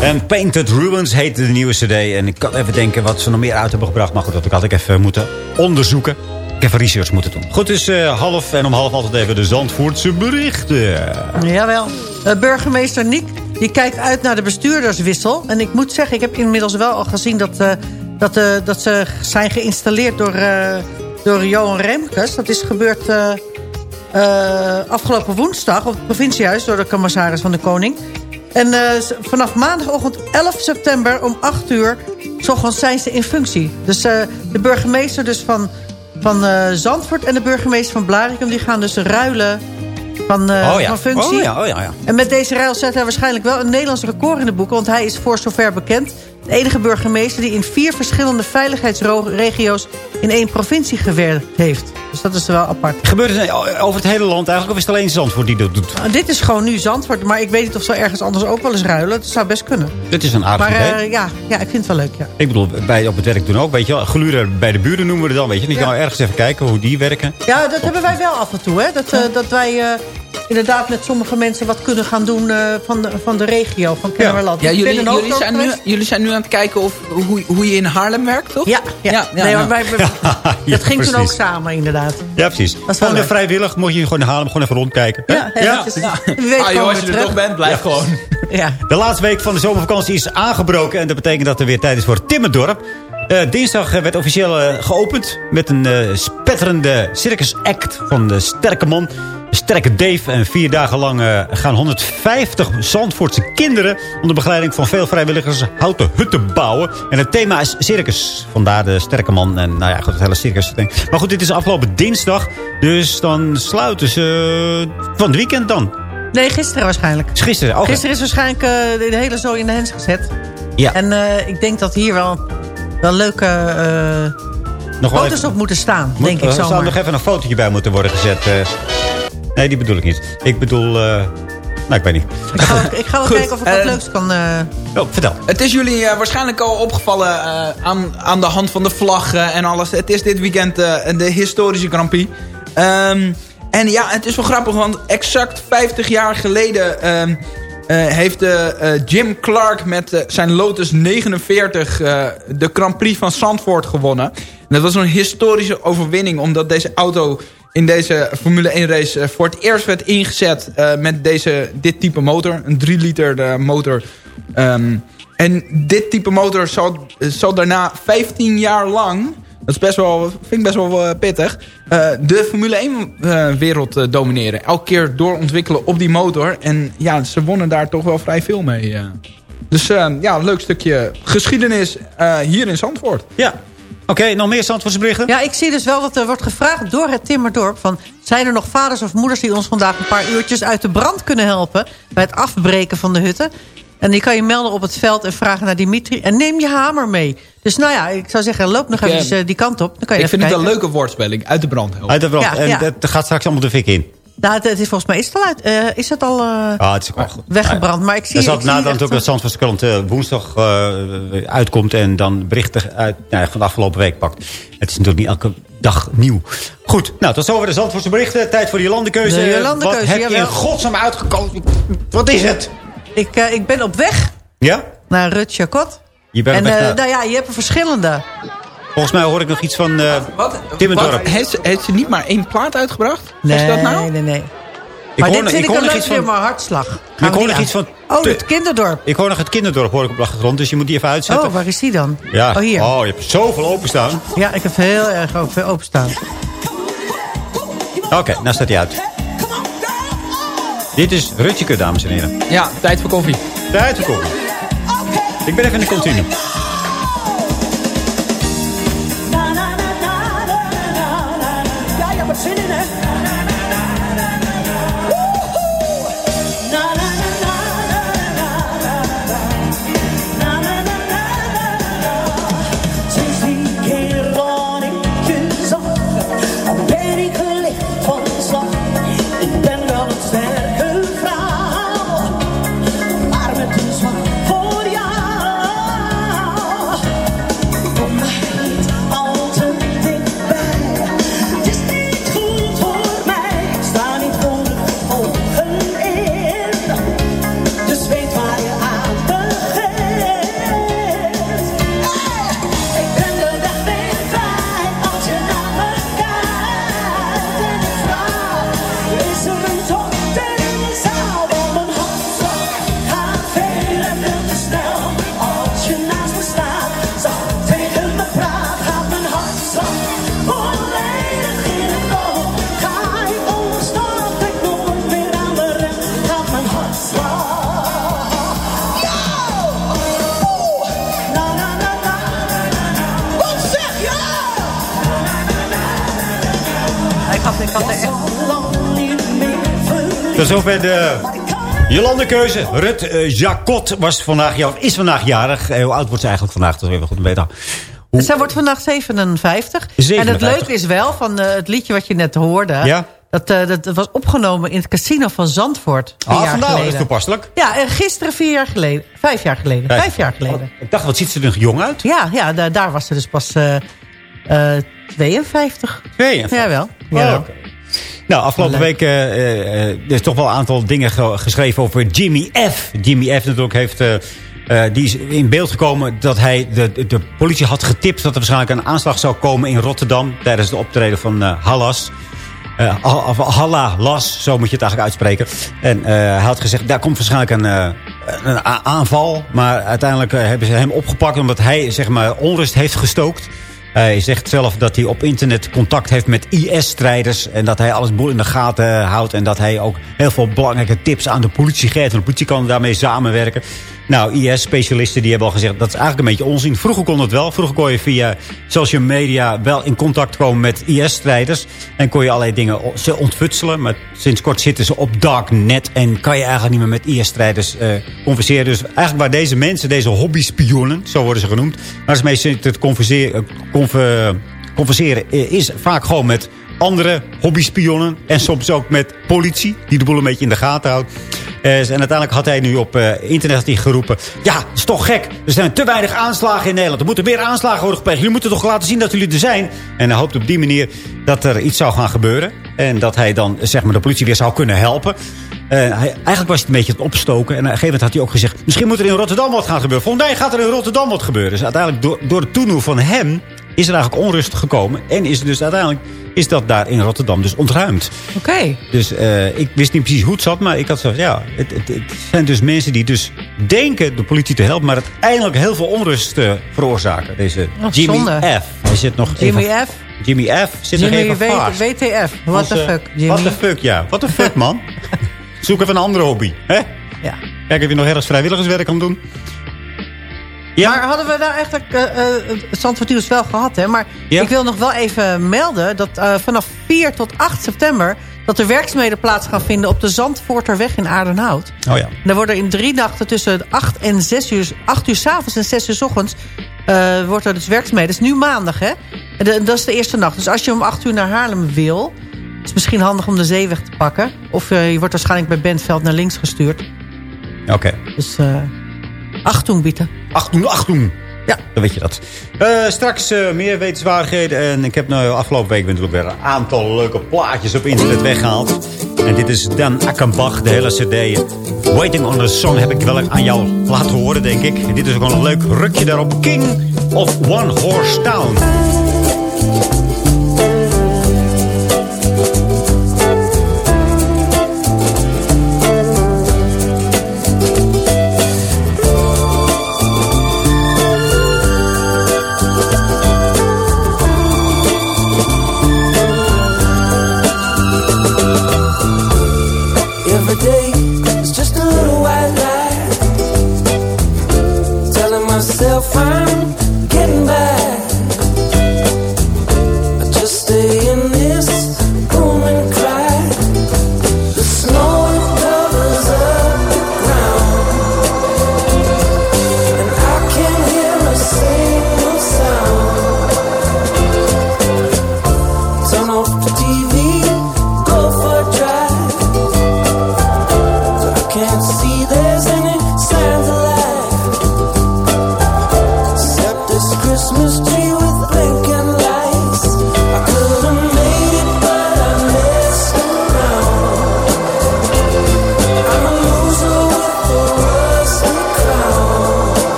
En Painted Ruins heet de nieuwe cd. En ik kan even denken wat ze nog meer uit hebben gebracht. Maar goed, dat had ik even moeten onderzoeken. Ik heb research moeten doen. Goed, is eh, half en om half altijd even de Zandvoortse berichten. Jawel. Uh, burgemeester Niek die kijkt uit naar de bestuurderswissel. En ik moet zeggen, ik heb inmiddels wel al gezien... dat, eh, dat, eh, dat ze zijn geïnstalleerd door, eh, door Johan Remkes. Dat is gebeurd eh, afgelopen woensdag op het provinciehuis... door de commissaris van de Koning. En eh, vanaf maandagochtend 11 september om 8 uur... ochtends zijn ze in functie. Dus eh, de burgemeester dus van, van Zandvoort en de burgemeester van Blarikum... die gaan dus ruilen van, eh, oh, ja. van functie. Oh ja, oh ja, ja. En met deze ruil zet hij waarschijnlijk wel een Nederlands record in de boeken... want hij is voor zover bekend de enige burgemeester... die in vier verschillende veiligheidsregio's in één provincie gewerkt heeft. Dus dat is wel apart. Gebeurt het over het hele land eigenlijk? Of is het alleen Zandvoort die dat doet? Nou, dit is gewoon nu Zandvoort, maar ik weet niet of ze ergens anders ook wel eens ruilen. Dat zou best kunnen. Dit is een aardig Maar eh, ja, ja, ik vind het wel leuk, ja. Ik bedoel, bij, op het werk doen ook, weet je wel. Gluren bij de buren noemen we het dan, weet je. Dan Ja. ergens even kijken hoe die werken. Ja, dat hebben wij wel af en toe, hè. Dat, eh, dat wij eh, inderdaad met sommige mensen wat kunnen gaan doen eh, van, de, van de regio, van Kennemerland. Ja, jullie, in jullie, zijn nu, jullie zijn nu aan het kijken of, hoe, hoe je in Haarlem werkt, toch? Ja, ja. nee, maar wij, dat ging toen ook samen, inderdaad. Ja, precies. Gewoon leuk. vrijwillig, mocht je gewoon halen, gewoon even rondkijken. hè? Ja, ja, is- weet Ah, joh, we als je er toch bent, blijf gewoon. Ja. De laatste week van de zomervakantie is aangebroken. En dat betekent dat er weer tijd is voor Timmerdorp. Eh, dinsdag eh, werd officieel geopend met een spetterende circus act van de sterke man. Sterke Dave. En vier dagen lang eh, gaan 150 Zandvoortse kinderen... onder begeleiding van veel vrijwilligers houten hutten bouwen. En het thema is circus. Vandaar de sterke man. En nou ja, goed, het hele circus. ding. Maar goed, dit is afgelopen dinsdag. Dus dan sluiten ze van het weekend dan. Nee, gisteren waarschijnlijk. Is gisteren. Oh, Gisteren is waarschijnlijk eh, de, hele zooi in de hens gezet. Ja. En eh, ik denk dat hier wel, wel leuke nog foto's even- op moeten staan, Moet- denk ik Er zou nog even een fotootje bij moeten worden gezet. Nee, die bedoel ik niet. Ik bedoel... eh, nou, ik weet niet. Ik ga, ik ga wel Goed, kijken of ik wat eh, leuks kan... eh, Oh, vertel. Het is jullie waarschijnlijk al opgevallen eh, aan, aan de hand van de vlaggen en alles. Het is dit weekend eh, de historische Grand Prix. Ehm, en ja, het is wel grappig, want exact 50 jaar geleden... ehm, eh, heeft eh, Jim Clark met zijn Lotus 49 eh, de Grand Prix van Zandvoort gewonnen. En dat was een historische overwinning, omdat deze auto in deze Formule 1 race eh, voor het eerst werd ingezet eh, met deze, dit type motor. Een 3 liter eh, motor. Ehm, en dit type motor zal, zal daarna 15 jaar lang... Dat is best wel, vind ik best wel pittig. de Formule 1 eh, wereld domineren. Elke keer doorontwikkelen op die motor. En ja, ze wonnen daar toch wel vrij veel mee. Dus eh, ja, een leuk stukje geschiedenis hier in Zandvoort. Ja. Oké, nog meer Zandvoortse berichten? Ja, ik zie dus wel dat er wordt gevraagd door het Timmerdorp... van zijn er nog vaders of moeders die ons vandaag een paar uurtjes uit de brand kunnen helpen... bij het afbreken van de hutten. En die kan je melden op het veld en vragen naar Dimitri. En neem je hamer mee. Dus nou ja, ik zou zeggen, loop nog Ik, even eh, die kant op. Dan kan je Ik even vind het een leuke woordspeling. Uit de brand helpen. Uit de brand. Ja, en ja. dat gaat straks allemaal de fik in. Nou, het, het is volgens mij is het al uit. eh, is het al eh, Ah, het is weggebrand. Maar ik zie, Er zat nadat echt ook de Zandvoortse krant eh, woensdag uitkomt... en dan berichten uit, nou, van de afgelopen week pakt. Het is natuurlijk niet elke dag nieuw. Goed, nou, tot zover de Zandvoortse berichten. Tijd voor de Jolandekeuze. De Jolandekeuze, Wat heb je in godsnaam uitgekozen? Wat is het? ik, ik ben op weg Ja? naar Rut Chacot. Je bent En op weg naar- nou ja, je hebt er verschillende. Volgens mij hoor ik nog iets van eh Wat? Heeft, ze- heeft ze niet maar één plaat uitgebracht? Nee, is dat nou? nee, nee. Ik maar hoor, dit nog- vind ik ik een leuk hartslag. Gaan Ik hoor nog aan. iets van... Oh, het kinderdorp. Ik hoor nog het kinderdorp hoor ik op de achtergrond. Dus je moet die even uitzetten. Oh, waar is die dan? ja. Oh, hier. Oh, je hebt zoveel openstaan. Ja, ik heb heel erg ook veel openstaan. Oké, nou staat hij uit. Dit is Rutjeke, dames en heren. Ja, tijd voor koffie. Tijd voor koffie. Ik ben even in de continu. Zover de Jolande-keuze. Rut eh, Jacot was vandaag, ja, is vandaag jarig. Eh, hoe oud wordt ze eigenlijk vandaag? Dat is even goed weten. Hoe- Zij wordt vandaag 57. En het 57. leuke is wel van eh, het liedje wat je net hoorde. Ja? Dat, eh, dat was opgenomen in het casino van Zandvoort. Ah, vandaag, dat is toepasselijk. Ja, en gisteren vier jaar geleden. Vijf jaar geleden. Vijf. Vijf jaar geleden. Ik dacht, wat ziet ze er nog jong uit? Ja, ja daar, daar was ze dus pas eh, eh, 52. 52. Jawel. Oh, jawel. oké. Nou, afgelopen week eh, er is toch wel een aantal dingen ge- geschreven over Jimmy F. Jimmy F natuurlijk heeft... die is in beeld gekomen dat hij de, de, politie had getipt... dat er waarschijnlijk een aanslag zou komen in Rotterdam... tijdens de optreden van eh, Hallas. Eh, Ha- of Halla Las, zo moet je het eigenlijk uitspreken. En hij had gezegd, daar komt waarschijnlijk een, een aanval. Maar uiteindelijk hebben ze hem opgepakt... omdat hij zeg maar, onrust heeft gestookt. Hij zegt zelf dat hij op internet contact heeft met IS-strijders. En dat hij alles boel in de gaten houdt. En dat hij ook heel veel belangrijke tips aan de politie geeft. En de politie kan daarmee samenwerken. Nou, IS-specialisten die hebben al gezegd... dat is eigenlijk een beetje onzin. Vroeger kon het wel. Vroeger kon je via social media wel in contact komen met IS-strijders. En kon je allerlei dingen ontfutselen. Maar sinds kort zitten ze op darknet. En kan je eigenlijk niet meer met IS-strijders eh, converseren. Dus eigenlijk waar deze mensen, deze hobby-spionnen... zo worden ze genoemd... waar ze mee zitten te converseren, conver- converseren... eh, is vaak gewoon met andere hobby-spionnen. En soms ook met politie, die de boel een beetje in de gaten houdt. Eh, en uiteindelijk had hij nu op eh, internet geroepen... Ja, het is toch gek. Er zijn te weinig aanslagen in Nederland. Er moeten meer aanslagen worden gepleegd. Jullie moeten toch laten zien dat jullie er zijn. En hij hoopt op die manier dat er iets zou gaan gebeuren. En dat hij dan zeg maar, de politie weer zou kunnen helpen. Eh, hij, eigenlijk was hij een beetje het opstoken. En op een gegeven moment had hij ook gezegd... Misschien moet er in Rotterdam wat gaan gebeuren. Volgens mij gaat er in Rotterdam wat gebeuren. Dus uiteindelijk door, door het toenoe van hem... is er eigenlijk onrust gekomen. En is dus uiteindelijk is dat daar in Rotterdam dus ontruimd. Oké. Dus eh, ik wist niet precies hoe het zat, maar ik had zo ja, het, het, het zijn dus mensen die dus denken de politie te helpen, maar uiteindelijk heel veel onrust eh, veroorzaken. Deze Oh, Jimmy zonde. F. Hij zit nog Jimmy even, F. Jimmy F. zit Jimmy nog even W- vast. WTF. What the Onze- fuck, Jimmy. What the fuck, ja. What the fuck, man. Zoek even een andere hobby, hè? Ja. Kijk of je nog ergens vrijwilligerswerk kan doen. Maar hadden we daar eigenlijk Nieuws wel gehad, hè? Maar Ja. ik wil nog wel even melden dat vanaf 4 tot 8 september... dat er werkzaamheden plaats gaan vinden op de Zandvoorterweg in Aardenhout. Oh ja. En daar worden in drie nachten tussen 8 en 6 uur... 8 uur s'avonds en 6 uur s ochtends... wordt er dus werkzaamheden. Het is nu maandag, hè? De- dat is de eerste nacht. Dus als je om 8 uur naar Haarlem wil... is het misschien handig om de zeeweg te pakken. Of je wordt waarschijnlijk bij Bentveld naar links gestuurd. Oké. Dus Achtung bieten. Achtung, achtung. Ja. Dan weet je dat. Eh, straks eh, meer wetenswaardigheden. En ik heb nou afgelopen week natuurlijk weer een aantal leuke plaatjes op internet weggehaald. En dit is Dan Akkenbach, de hele cd. Waiting on a Song heb ik wel aan jou laten horen, denk ik. En dit is ook wel een leuk rukje daarop. King of One Horse Town.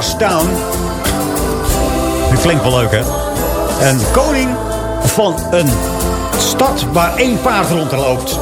Town. Dat klinkt wel leuk, hè? Een koning van een stad waar één paard rondloopt.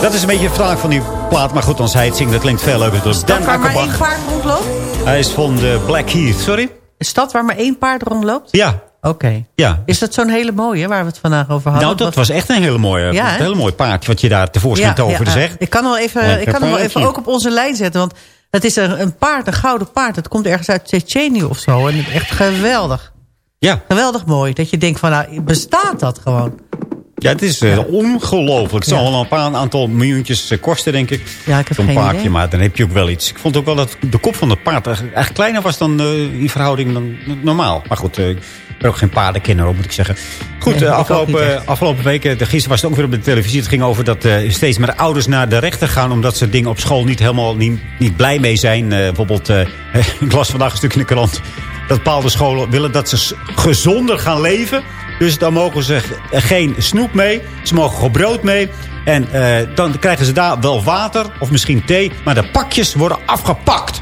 Dat is een beetje de vertaling van die plaat. Maar goed, als hij het zingt, dat klinkt veel leuker. Dus Dan Waar maar één paard rondloopt? Hij is van de Black Heath. Sorry? Een stad waar maar één paard rondloopt? Ja. Oké. Ja. Is dat zo'n hele mooie waar we het vandaag over hadden? Nou, dat was echt een hele mooie, Ja, een hele mooi paardje wat je daar tevoorschijn toverde, zeg. Ik kan, wel even, ik kan hem wel even ook op onze lijn zetten. Want het is een, een paard, een gouden paard. Het komt ergens uit Tsjetsjenië of zo. En het is echt geweldig. Ja. Geweldig mooi. Dat je denkt van, nou, bestaat dat gewoon? Ja, het is eh, ongelooflijk. Het zal wel een paar een aantal miljoentjes eh, kosten, denk ik. Ja, ik heb Zo'n paardje, idee. maar dan heb je ook wel iets. Ik vond ook wel dat de kop van het paard eigenlijk kleiner was dan eh, in verhouding dan normaal. Maar goed, eh, ik ben ook geen paardenkenner, moet ik zeggen. Goed, Nee, afgelopen, afgelopen weken, de, gisteren was het ook weer op de televisie. Het ging over dat steeds meer ouders naar de rechter gaan... omdat ze dingen op school niet helemaal niet, niet blij mee zijn. Bijvoorbeeld, eh, ik las vandaag een stuk in de krant... dat bepaalde scholen willen dat ze gezonder gaan leven... Dus dan mogen ze geen snoep mee. Ze mogen gewoon brood mee. En eh, dan krijgen ze daar wel water of misschien thee. Maar de pakjes worden afgepakt.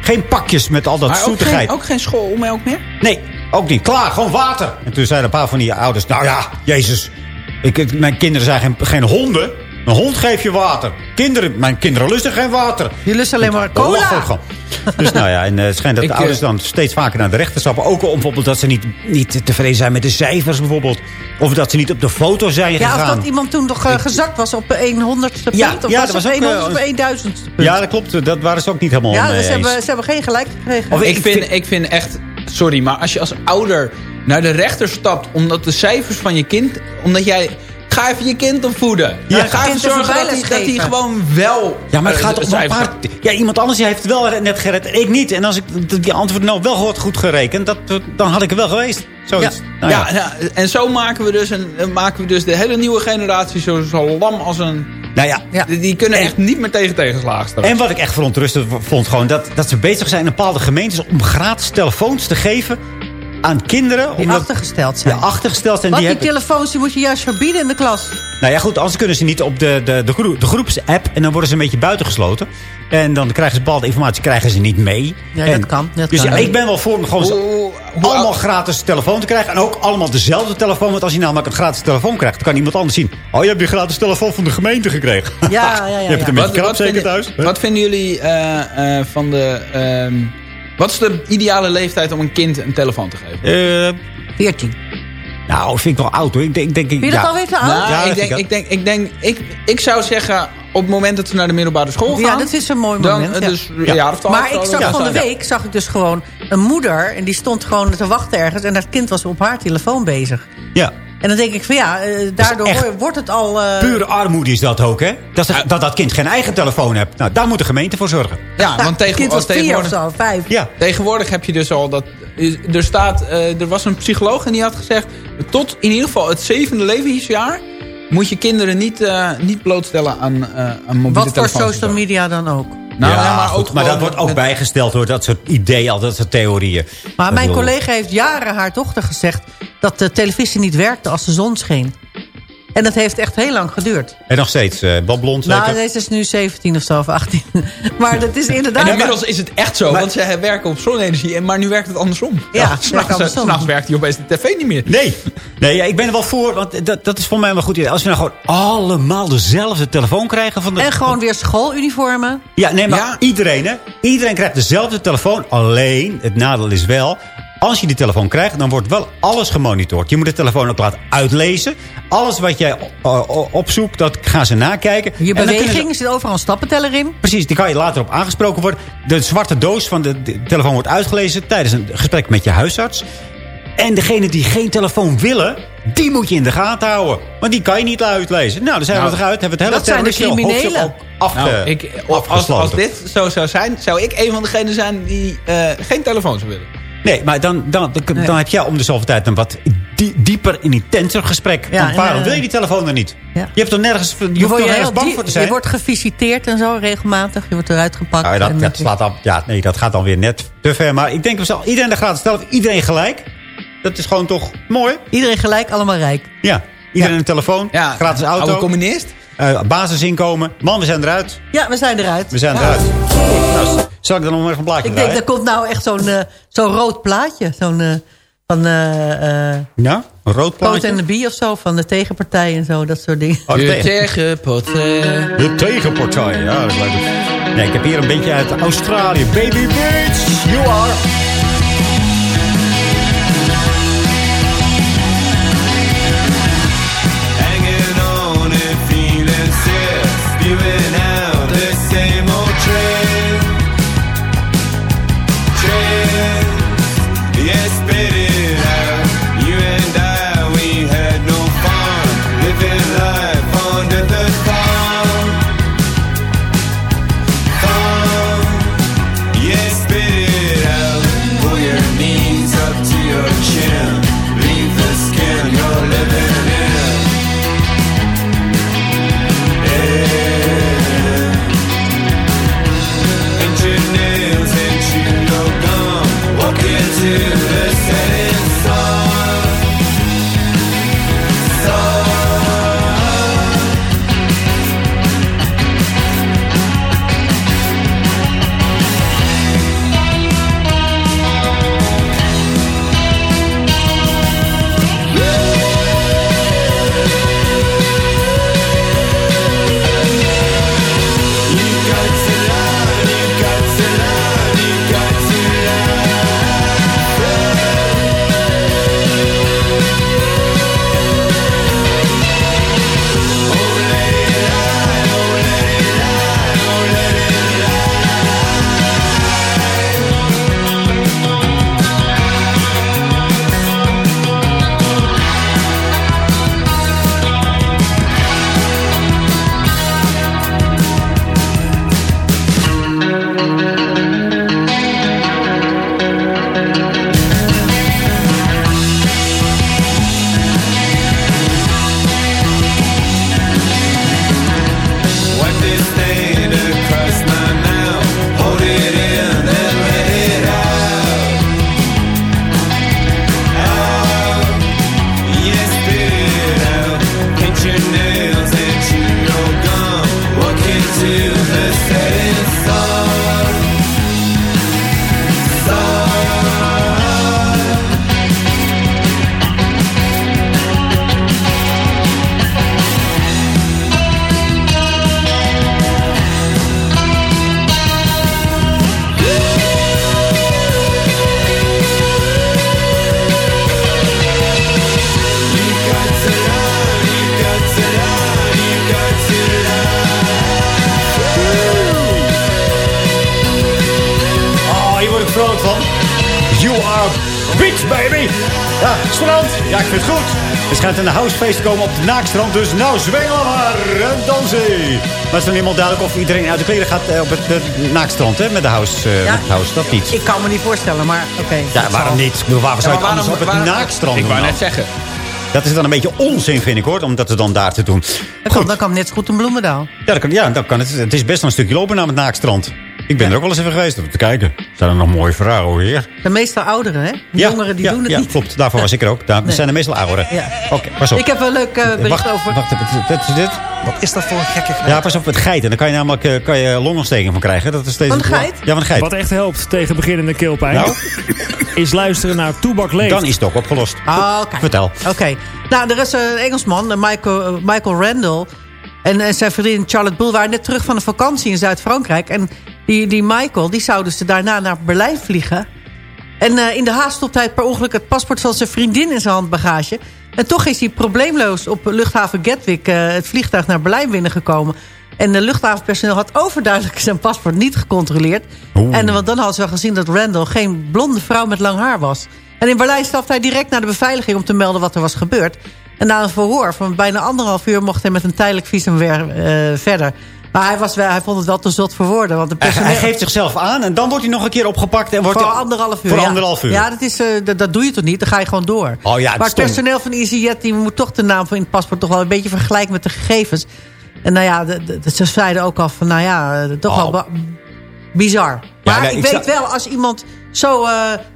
Geen pakjes met al dat Maar ook zoetigheid. geen, ook geen schoolmelk meer? Nee, ook niet. Klaar, gewoon water. En toen zeiden een paar van die ouders... Nou ja, jezus. Ik, ik- mijn kinderen zijn geen, geen honden. Een hond geef je water. Kinderen, mijn kinderen lusten geen water. Je lust alleen maar cola. Dus nou ja, en eh, het schijnt dat Ik, de ouders eh, dan steeds vaker naar de rechter stappen. Ook om bijvoorbeeld dat ze niet, niet tevreden zijn met de cijfers bijvoorbeeld. Of dat ze niet op de foto zijn Ja, gegaan. of dat iemand toen toch eh, gezakt was op een honderdste punt. Ja, of ja, was was eh, of een duizendste punt. Ja, dat klopt. Dat waren ze ook niet helemaal Ja, mee dus ze eens. hebben, ze hebben geen gelijk gekregen. Of Ik vind, ik vind echt... Sorry, maar als je als ouder naar de rechter stapt... omdat de cijfers van je kind... omdat jij... Ga even je kind opvoeden. Ja. Ja, ga even zorgen dat hij, dat hij gewoon wel... Ja, maar het eh, gaat om een paar... Ja, iemand anders die heeft het wel net gered en ik niet. En als ik die antwoord nou wel had goed gerekend... Dat, dan had ik er wel geweest. Zoiets. Ja. Nou ja, ja, en zo maken we, dus een, eh, maken we dus de hele nieuwe generatie zo, zo lam als een... Nou ja, Ja. Die, die kunnen echt niet meer tegen tegenslagen staan. En wat ik echt verontrustend vond, gewoon dat, dat ze bezig zijn in bepaalde gemeentes om gratis telefoons te geven aan kinderen. Die omdat- achtergesteld zijn. Ja, achtergesteld zijn. Want Die die hebben, telefoons die moet je juist verbieden in de klas. nou ja, goed, anders kunnen ze niet op de, de, de, groep, de groepsapp. En dan worden ze een beetje buitengesloten. En dan krijgen ze bepaalde informatie krijgen ze niet mee. Ja, en, dat kan, dat dus kan. ja, ik ben wel voor om gewoon zo Hoe- hoe allemaal gratis telefoon te krijgen. En ook allemaal dezelfde telefoon. Want als je namelijk een gratis telefoon krijgt, dan kan iemand anders zien. Oh, je hebt die gratis telefoon van de gemeente gekregen. Ja, ja, ja. je hebt het een beetje krap zeker thuis. wat vinden jullie eh, eh, van de... ehm, wat is de ideale leeftijd om een kind een telefoon te geven? Eh, 14. nou, vind ik wel oud hoor. Ik denk, denk, Vind je dat ja. alweer te oud? Nou, Ja, ik, denk, ik ik, denk, ik, denk, ik, ik zou zeggen, op het moment dat ze naar de middelbare school gaan... Ja, dat is een mooi dan, moment. eh, ja. dus of twaalf. Maar ik zag dan- van de ja. week zag ik dus gewoon een moeder... en die stond gewoon te wachten ergens... en dat kind was op haar telefoon bezig. Ja. En dan denk ik van ja, eh, daardoor wordt het al... eh, Pure armoede is dat ook, hè? Dat, ze- dat dat kind geen eigen telefoon hebt. Nou, daar moet de gemeente voor zorgen. Ja, was want vier of tegenwoordig, zo, vijf. Ja. tegenwoordig heb je dus al dat... Er, staat, eh, er was een psycholoog en die had gezegd... tot in ieder geval het zevende levensjaar... moet je kinderen niet, eh, niet blootstellen aan, eh aan mobiele Wat voor social media dan ook. Nou, ja, ja, maar, goed, ook maar dat wordt ook met- bijgesteld door dat soort ideeën, al dat soort theorieën. Maar mijn collega heeft jaren haar dochter gezegd... dat de televisie niet werkte als de zon scheen. En dat heeft echt heel lang geduurd. En nog steeds, eh Bob Blond zeker? Nou, deze is nu 17 of zo, of 18. Maar dat is inderdaad... En inmiddels is het echt zo, Maar- want ze werken op zonne-energie, en- maar nu werkt het andersom. Ja, het werkt s'nachts, werkt hij opeens de tv niet meer. Nee, nee ja, ik ben er wel voor, want dat, dat is voor mij wel goed. idee. Als we nou gewoon allemaal dezelfde telefoon krijgen van de... En gewoon weer schooluniformen. Ja, nee, maar Ja. iedereen, hè? Iedereen krijgt dezelfde telefoon. Alleen, het nadeel is wel... Als je die telefoon krijgt, dan wordt wel alles gemonitord. Je moet de telefoon ook laten uitlezen. Alles wat jij eh, opzoekt, dat gaan ze nakijken. Je beweging, ze- zit overal een stappenteller in. Precies, die kan je later op aangesproken worden. De zwarte doos van de, de telefoon wordt uitgelezen tijdens een gesprek met je huisarts. En degene die geen telefoon willen, die moet je in de gaten houden. Want die kan je niet uitlezen. Nou, dan zijn we Nou, het eruit. Hebben we het hele dat zijn de criminelen. hoofdstuk ook afge, Nou, ik, als, afgesloten. als dit zo zou zijn, zou ik een van degenen zijn die eh, geen telefoon zou willen. Nee, maar dan, dan, dan, dan heb jij om de zoveel tijd een wat die- dieper en intenser gesprek. Ja, Want waarom en, eh, wil je die telefoon dan niet? Ja. Je hebt toch nergens, je, Je, hoeft toch nergens heel bang voor te zijn? je wordt gevisiteerd en zo regelmatig. Je wordt eruit gepakt. Nou, en dat, slaat dan, ja, nee, dat gaat dan weer net te ver. Maar ik denk, we zal iedereen de gratis stellen. Iedereen gelijk. Dat is gewoon toch mooi? Iedereen gelijk, allemaal rijk. Ja. Iedereen een telefoon, Ja, gratis auto, oude communist. Eh, basisinkomen. Man, we zijn eruit. Ja, we zijn eruit. We zijn eruit. Nou, Zal ik dan nog even een plaatje Ik denk, er komt nou echt zo'n eh, zo'n rood plaatje. Zo'n eh, van eh eh Ja, een rood Poot plaatje. en de Bie of zo. Van de tegenpartij en zo. Dat soort dingen. Oh, de, De tegen- tegenpartij. de tegenpartij. Ja, dat lijkt me. Nee, ik heb hier een beetje uit Australië. Baby Beats, you are. Er schijnt een housefeest te komen op het naakstrand. Dus nou, zwengelen maar en dansen. Maar het is nog helemaal duidelijk of iedereen uit de kleren gaat eh, op het eh, naakstrand. Hè, met de house. eh, Ja. met de house. Dat niet. Ik kan me niet voorstellen, maar oké. Ja, waarom niet? Ik bedoel, Waarom zou je het anders op het waarom- naakstrand Ik wou net zeggen. Dat is dan een beetje onzin, vind ik, hoor. Om dat dan daar te doen. Dan kan, dan kan het net zo goed een bloemendaal. Ja, dat kan, ja dat kan het. Het is best wel een stukje lopen naar het naakstrand. Ik ben er ook wel eens even geweest om te kijken. Zijn er nog mooie vrouwen hier? De meestal ouderen, hè? De Ja, jongeren die ja, doen het ja, niet. klopt. Daarvoor was ik er ook. Daar Nee. zijn er meestal ouderen. Ja. Oké, pas op. Ik heb een leuk eh, bericht wacht, over... Wacht, even, wat is dit? Wat is dat voor een gekke vraag? Ja, pas op, het geiten. Dan kan je namelijk eh, kan je longontsteking van krijgen. Dat is steeds Van de geit? Ja, van de geit. Wat echt helpt tegen beginnende keelpijn... Nou? is luisteren naar Toebak Leeft. Dan is het ook opgelost. Ah, oké. Vertel. Oké. Nou, er is een Engelsman, Michael, eh, Michael Randall. En, en zijn vriendin Charlotte Bull waren net terug van een vakantie in Zuid-Frankrijk. En die, die Michael, die zou dus daarna naar Berlijn vliegen. En eh, in de haast stopt hij per ongeluk het paspoort van zijn vriendin in zijn handbagage. En toch is hij probleemloos op luchthaven Gatwick eh, het vliegtuig naar Berlijn binnengekomen. En de luchthavenpersoneel had overduidelijk zijn paspoort niet gecontroleerd. En eh, want dan hadden ze wel gezien dat Randall geen blonde vrouw met lang haar was. En in Berlijn stapte hij direct naar de beveiliging om te melden wat er was gebeurd. En na een verhoor van bijna anderhalf uur mocht hij met een tijdelijk visum weer verder. Maar hij, was wel, hij vond het wel te zot voor woorden. Want de personeel... hij geeft zichzelf aan en dan wordt hij nog een keer opgepakt. En wordt Voor hij- anderhalf uur. Voor ja. anderhalf uur. Ja, dat, is, eh, dat, dat doe je toch niet? Dan ga je gewoon door. Oh ja, het maar het stom. personeel van EasyJet die moet toch de naam van in het paspoort toch wel een beetje vergelijken met de gegevens. En nou ja, de, de- ze zeiden ook al van, nou ja, eh, toch wel Oh. bizar. Maar nee, ik, ik weet wel, als iemand zo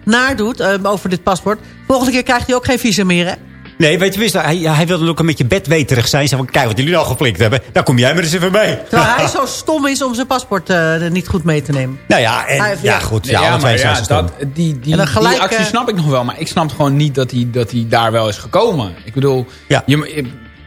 naar doet eh, over dit paspoort, volgende keer krijgt hij ook geen visum meer, hè? Nee, weet je, wist, hij, hij wilde ook een beetje bedweterig zijn. Zeg van, kijk wat jullie nou geflikt hebben. Daar kom jij maar eens even mee. Terwijl hij zo stom is om zijn paspoort eh, er niet goed mee te nemen. Nou ja, en, heeft- ja, goed. Ja, maar ja, dat, die, die, En dan gelijk, die actie snap ik nog wel. Maar ik snap gewoon niet dat hij, dat hij daar wel is gekomen. Ik bedoel, Ja. je,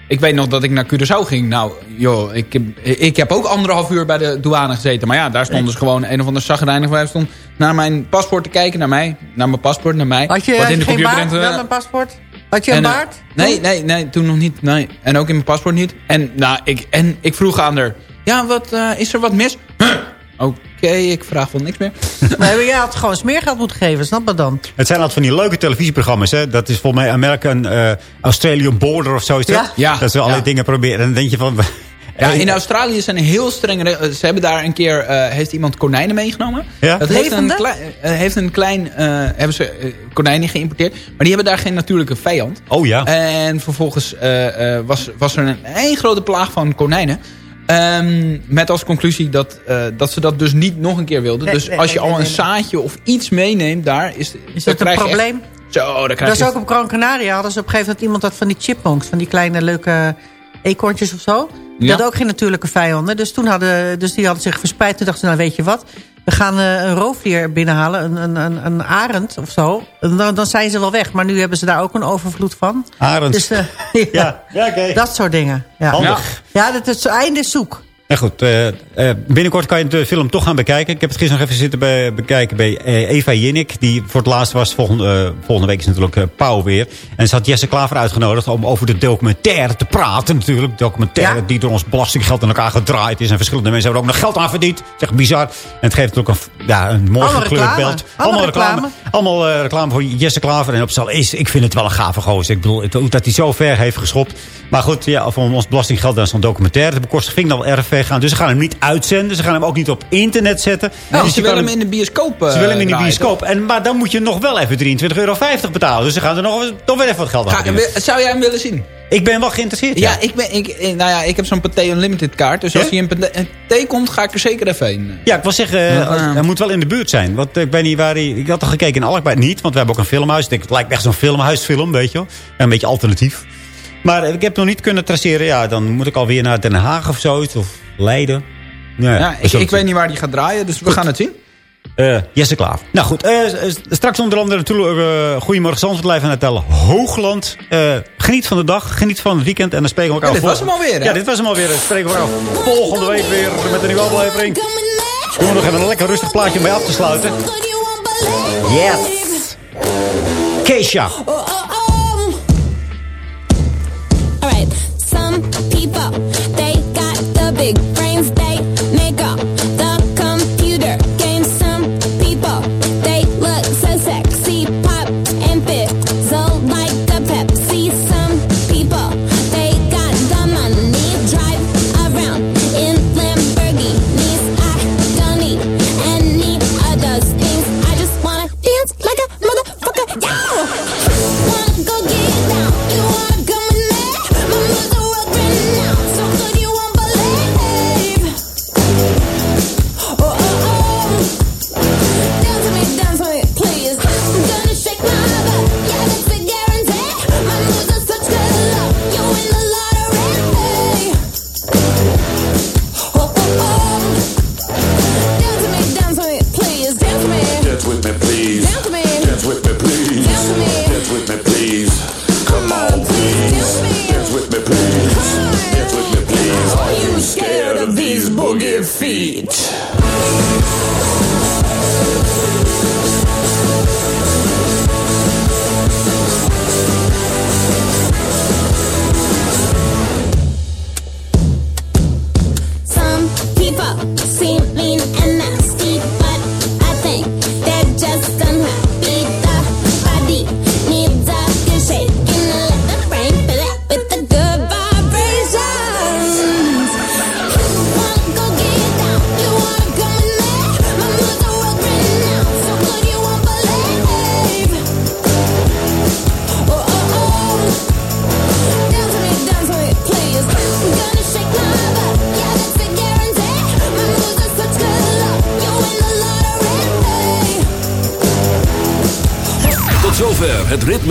ik, weet nog dat ik naar Curaçao ging. Nou, joh, ik, heb- ik heb ook anderhalf uur bij de douane gezeten. Maar ja, daar stond dus gewoon een of ander zagrijnig. Hij stond naar mijn paspoort te kijken, naar mij. Naar mijn paspoort, naar mij. Had je, Wat in je de geen computer eh, Wel een paspoort? Had je een en, eh, baard? nee, nee, nee, toen nog niet. Nee. En ook in mijn paspoort niet. En, nou, ik, en ik vroeg aan haar... Ja, wat, eh, is er wat mis? Huh. Oké, ik vraag wel niks meer. Nee, maar jij had gewoon smeergeld moeten geven, snap dat dan? Het zijn altijd van die leuke televisieprogramma's. Hè? Dat is volgens mij American uh, Australian Border of zo is dat. Ja. Ja. Dat ze allerlei Ja. dingen proberen. En dan denk je van... Ja, in Australië zijn heel strenge regels. Ze hebben daar een keer, eh, heeft iemand konijnen meegenomen. Ja? Dat heeft een, klein, eh, heeft een klein, eh, hebben ze eh, konijnen geïmporteerd. Maar die hebben daar geen natuurlijke vijand. Oh ja. En vervolgens eh, eh, was, was er een één grote plaag van konijnen. Ehm, met als conclusie dat, eh, dat ze dat dus niet nog een keer wilden. Nee, dus nee, als je nee, al nee, een nee. zaadje of iets meeneemt daar... Is, Is dat een krijg je echt- probleem? zo, dan krijg Dat is je... ook op Gran Canaria. Hadden ze op een gegeven moment iemand had van die chipmunks. Van die kleine leuke eekhoorntjes of zo. Die Ja. hadden ook geen natuurlijke vijanden. Dus, toen hadden, dus die hadden zich verspreid. Toen dachten ze, nou weet je wat. We gaan eh, een roofdier binnenhalen. Een, een, een, een arend of zo. Dan, dan zijn ze wel weg. Maar nu hebben ze daar ook een overvloed van. Arend. Dus, eh, Ja, ja. Dat soort dingen. Ja, Handig. ja dat het einde is zoek. Ja, goed. eh, eh, binnenkort kan je de film toch gaan bekijken. Ik heb het gisteren nog even zitten bekijken bij eh, Eva Jinnik. Die voor het laatst was. Volgende, volgende week is natuurlijk Pauw weer. En ze had Jesse Klaver uitgenodigd om over de documentaire te praten natuurlijk. Documentaire Ja. die door ons belastinggeld in elkaar gedraaid is. En verschillende mensen hebben er ook nog geld aan verdiend. Zeg bizar. En het geeft natuurlijk een, ja, een mooi gekleurd beeld. Allemaal reclame. Allemaal reclame voor Jesse Klaver. En op zal is, ik vind het wel een gave gozer. Ik bedoel, dat hij zo ver heeft geschopt. Maar goed, ja, of om ons belastinggeld naar zo'n documentaire te bekostigen, vind ik dan wel erg ver gaan. Dus ze gaan hem niet uitzenden. Ze gaan hem ook niet op internet zetten. Nee, Dus ze je kan willen hem in de bioscoop eh, ze willen hem in de bioscoop. En, maar dan moet je nog wel even 23,50 euro betalen. Dus ze gaan er nog, nog weer even wat geld aan verdienen. zou jij hem willen zien? Ik ben wel geïnteresseerd. Ja, ik, ben, ik, eh, nou ja, ik heb zo'n Pathé Unlimited kaart. Dus als Ja? hij in Pathé komt, ga ik er zeker even heen. Ja, ik wil zeggen, eh, Ja, ja. hij moet wel in de buurt zijn. Want eh, ik weet niet waar hij... Ik had al gekeken in Alkmaar niet, want we hebben ook een filmhuis. Ik denk, het lijkt echt zo'n filmhuisfilm, weet je wel. Ja, Een beetje alternatief. Maar eh, ik heb nog niet kunnen traceren. Ja, dan moet ik alweer naar Den Haag of zoiets. Of Leiden. Ja, Ja, ik, ik weet niet waar die gaat draaien, dus we gaan het zien. Eh, Jesse Klaaf. Nou goed, eh, straks onder andere natuurlijk uh, Goedemorgen Zandvoort live aan het tellen. Hoogland. Eh, geniet van de dag, geniet van het weekend. En dan spreken we elkaar Ja, dit was hem alweer, hè? Ja, dit was hem alweer. Dan spreken we elkaar volgende week weer met een nieuwe aflevering. Doen we nog even een lekker rustig plaatje om mee af te sluiten. Yes. Keisha.